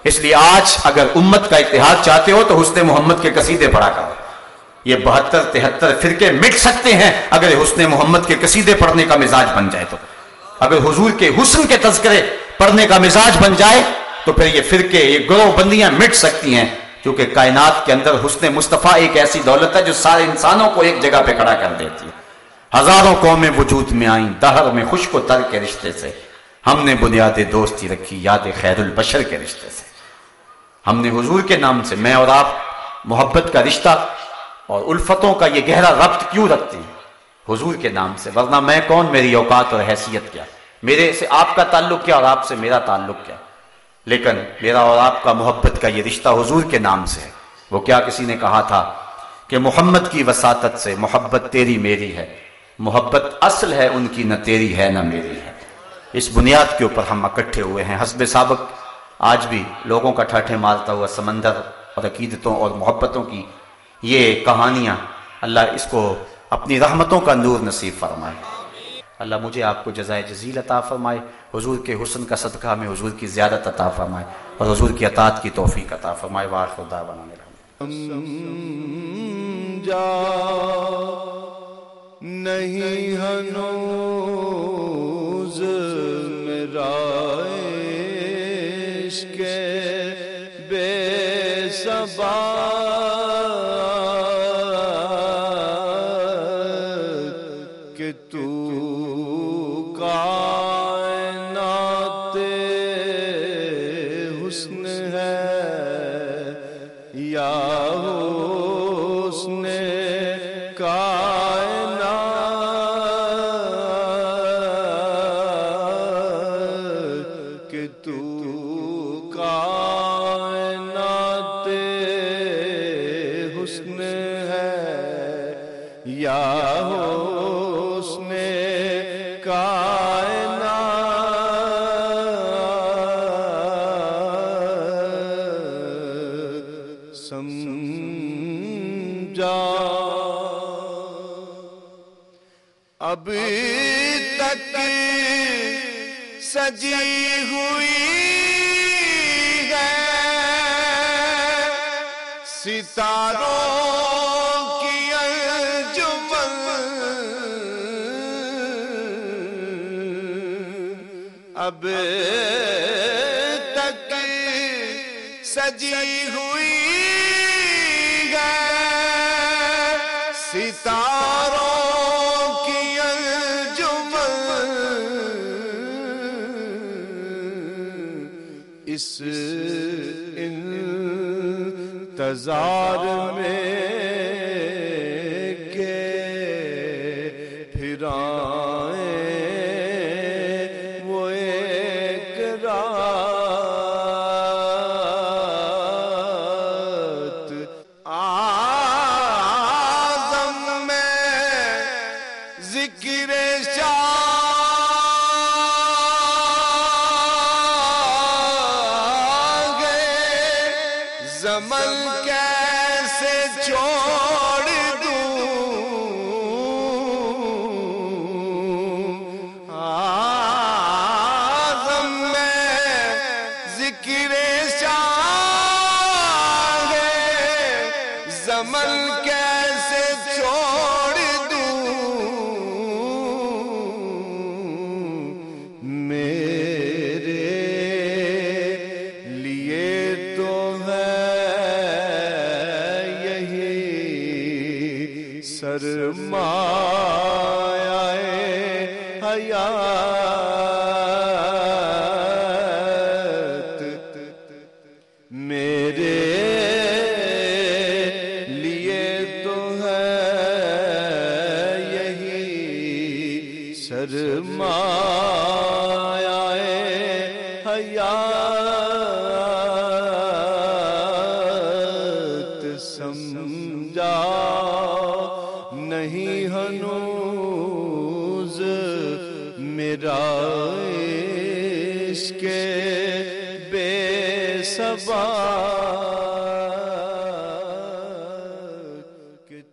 [SPEAKER 1] اس لیے آج اگر امت کا اتحاد چاہتے ہو تو حسن محمد کے قصیدے پڑھا کرو۔ یہ بہتر تہتر فرقے مٹ سکتے ہیں اگر حسن محمد کے قصیدے پڑھنے کا مزاج بن جائے تو۔ اگر حضور کے حسن کے تذکرے پڑھنے کا مزاج بن جائے تو پھر یہ فرقے، یہ گروہ بندیاں مٹ سکتی ہیں۔ کیونکہ کائنات کے اندر حسن مصطفیٰ ایک ایسی دولت ہے جو سارے انسانوں کو ایک جگہ پہ کھڑا کر دیتی ہے۔ ہزاروں قومیں وجود میں آئیں، دہر میں خوش کو تر کے رشتے سے۔ ہم نے بنیاد دوستی رکھی، یاد خیر البشر کے رشتے سے۔ ہم نے حضور کے نام سے، میں اور آپ، محبت کا رشتہ اور الفتوں کا یہ گہرا ربط کیوں رکھتے ہیں حضور کے نام سے، ورنہ میں کون میری اوقات اور حیثیت کیا؟ میرے سے آپ کا تعلق کیا اور آپ سے میرا تعلق کیا؟ لیکن میرا اور آپ کا محبت کا یہ رشتہ حضور کے نام سے ہے۔ وہ کیا کسی نے کہا تھا کہ محمد کی وساطت سے محبت تیری میری ہے، محبت اصل ہے ان کی، نہ تیری ہے نہ میری ہے۔ اس بنیاد کے اوپر ہم اکٹھے ہوئے ہیں۔ حسب سابق، آج بھی لوگوں کا ٹھاٹھے مارتا ہوا سمندر اور عقیدتوں اور محبتوں کی یہ کہانیاں اللہ اس کو اپنی رحمتوں کا نور نصیب فرمائے۔ اللہ مجھے آپ کو جزائے جزیل عطا فرمائے، حضور کے حسن کا صدقہ ہمیں حضور کی زیادت عطا فرمائے اور حضور کی اطاعت کی توفیق عطا فرمائے۔ واہ خدا بنانے
[SPEAKER 2] جا نہیں ہنوز میرا عشق بے سبا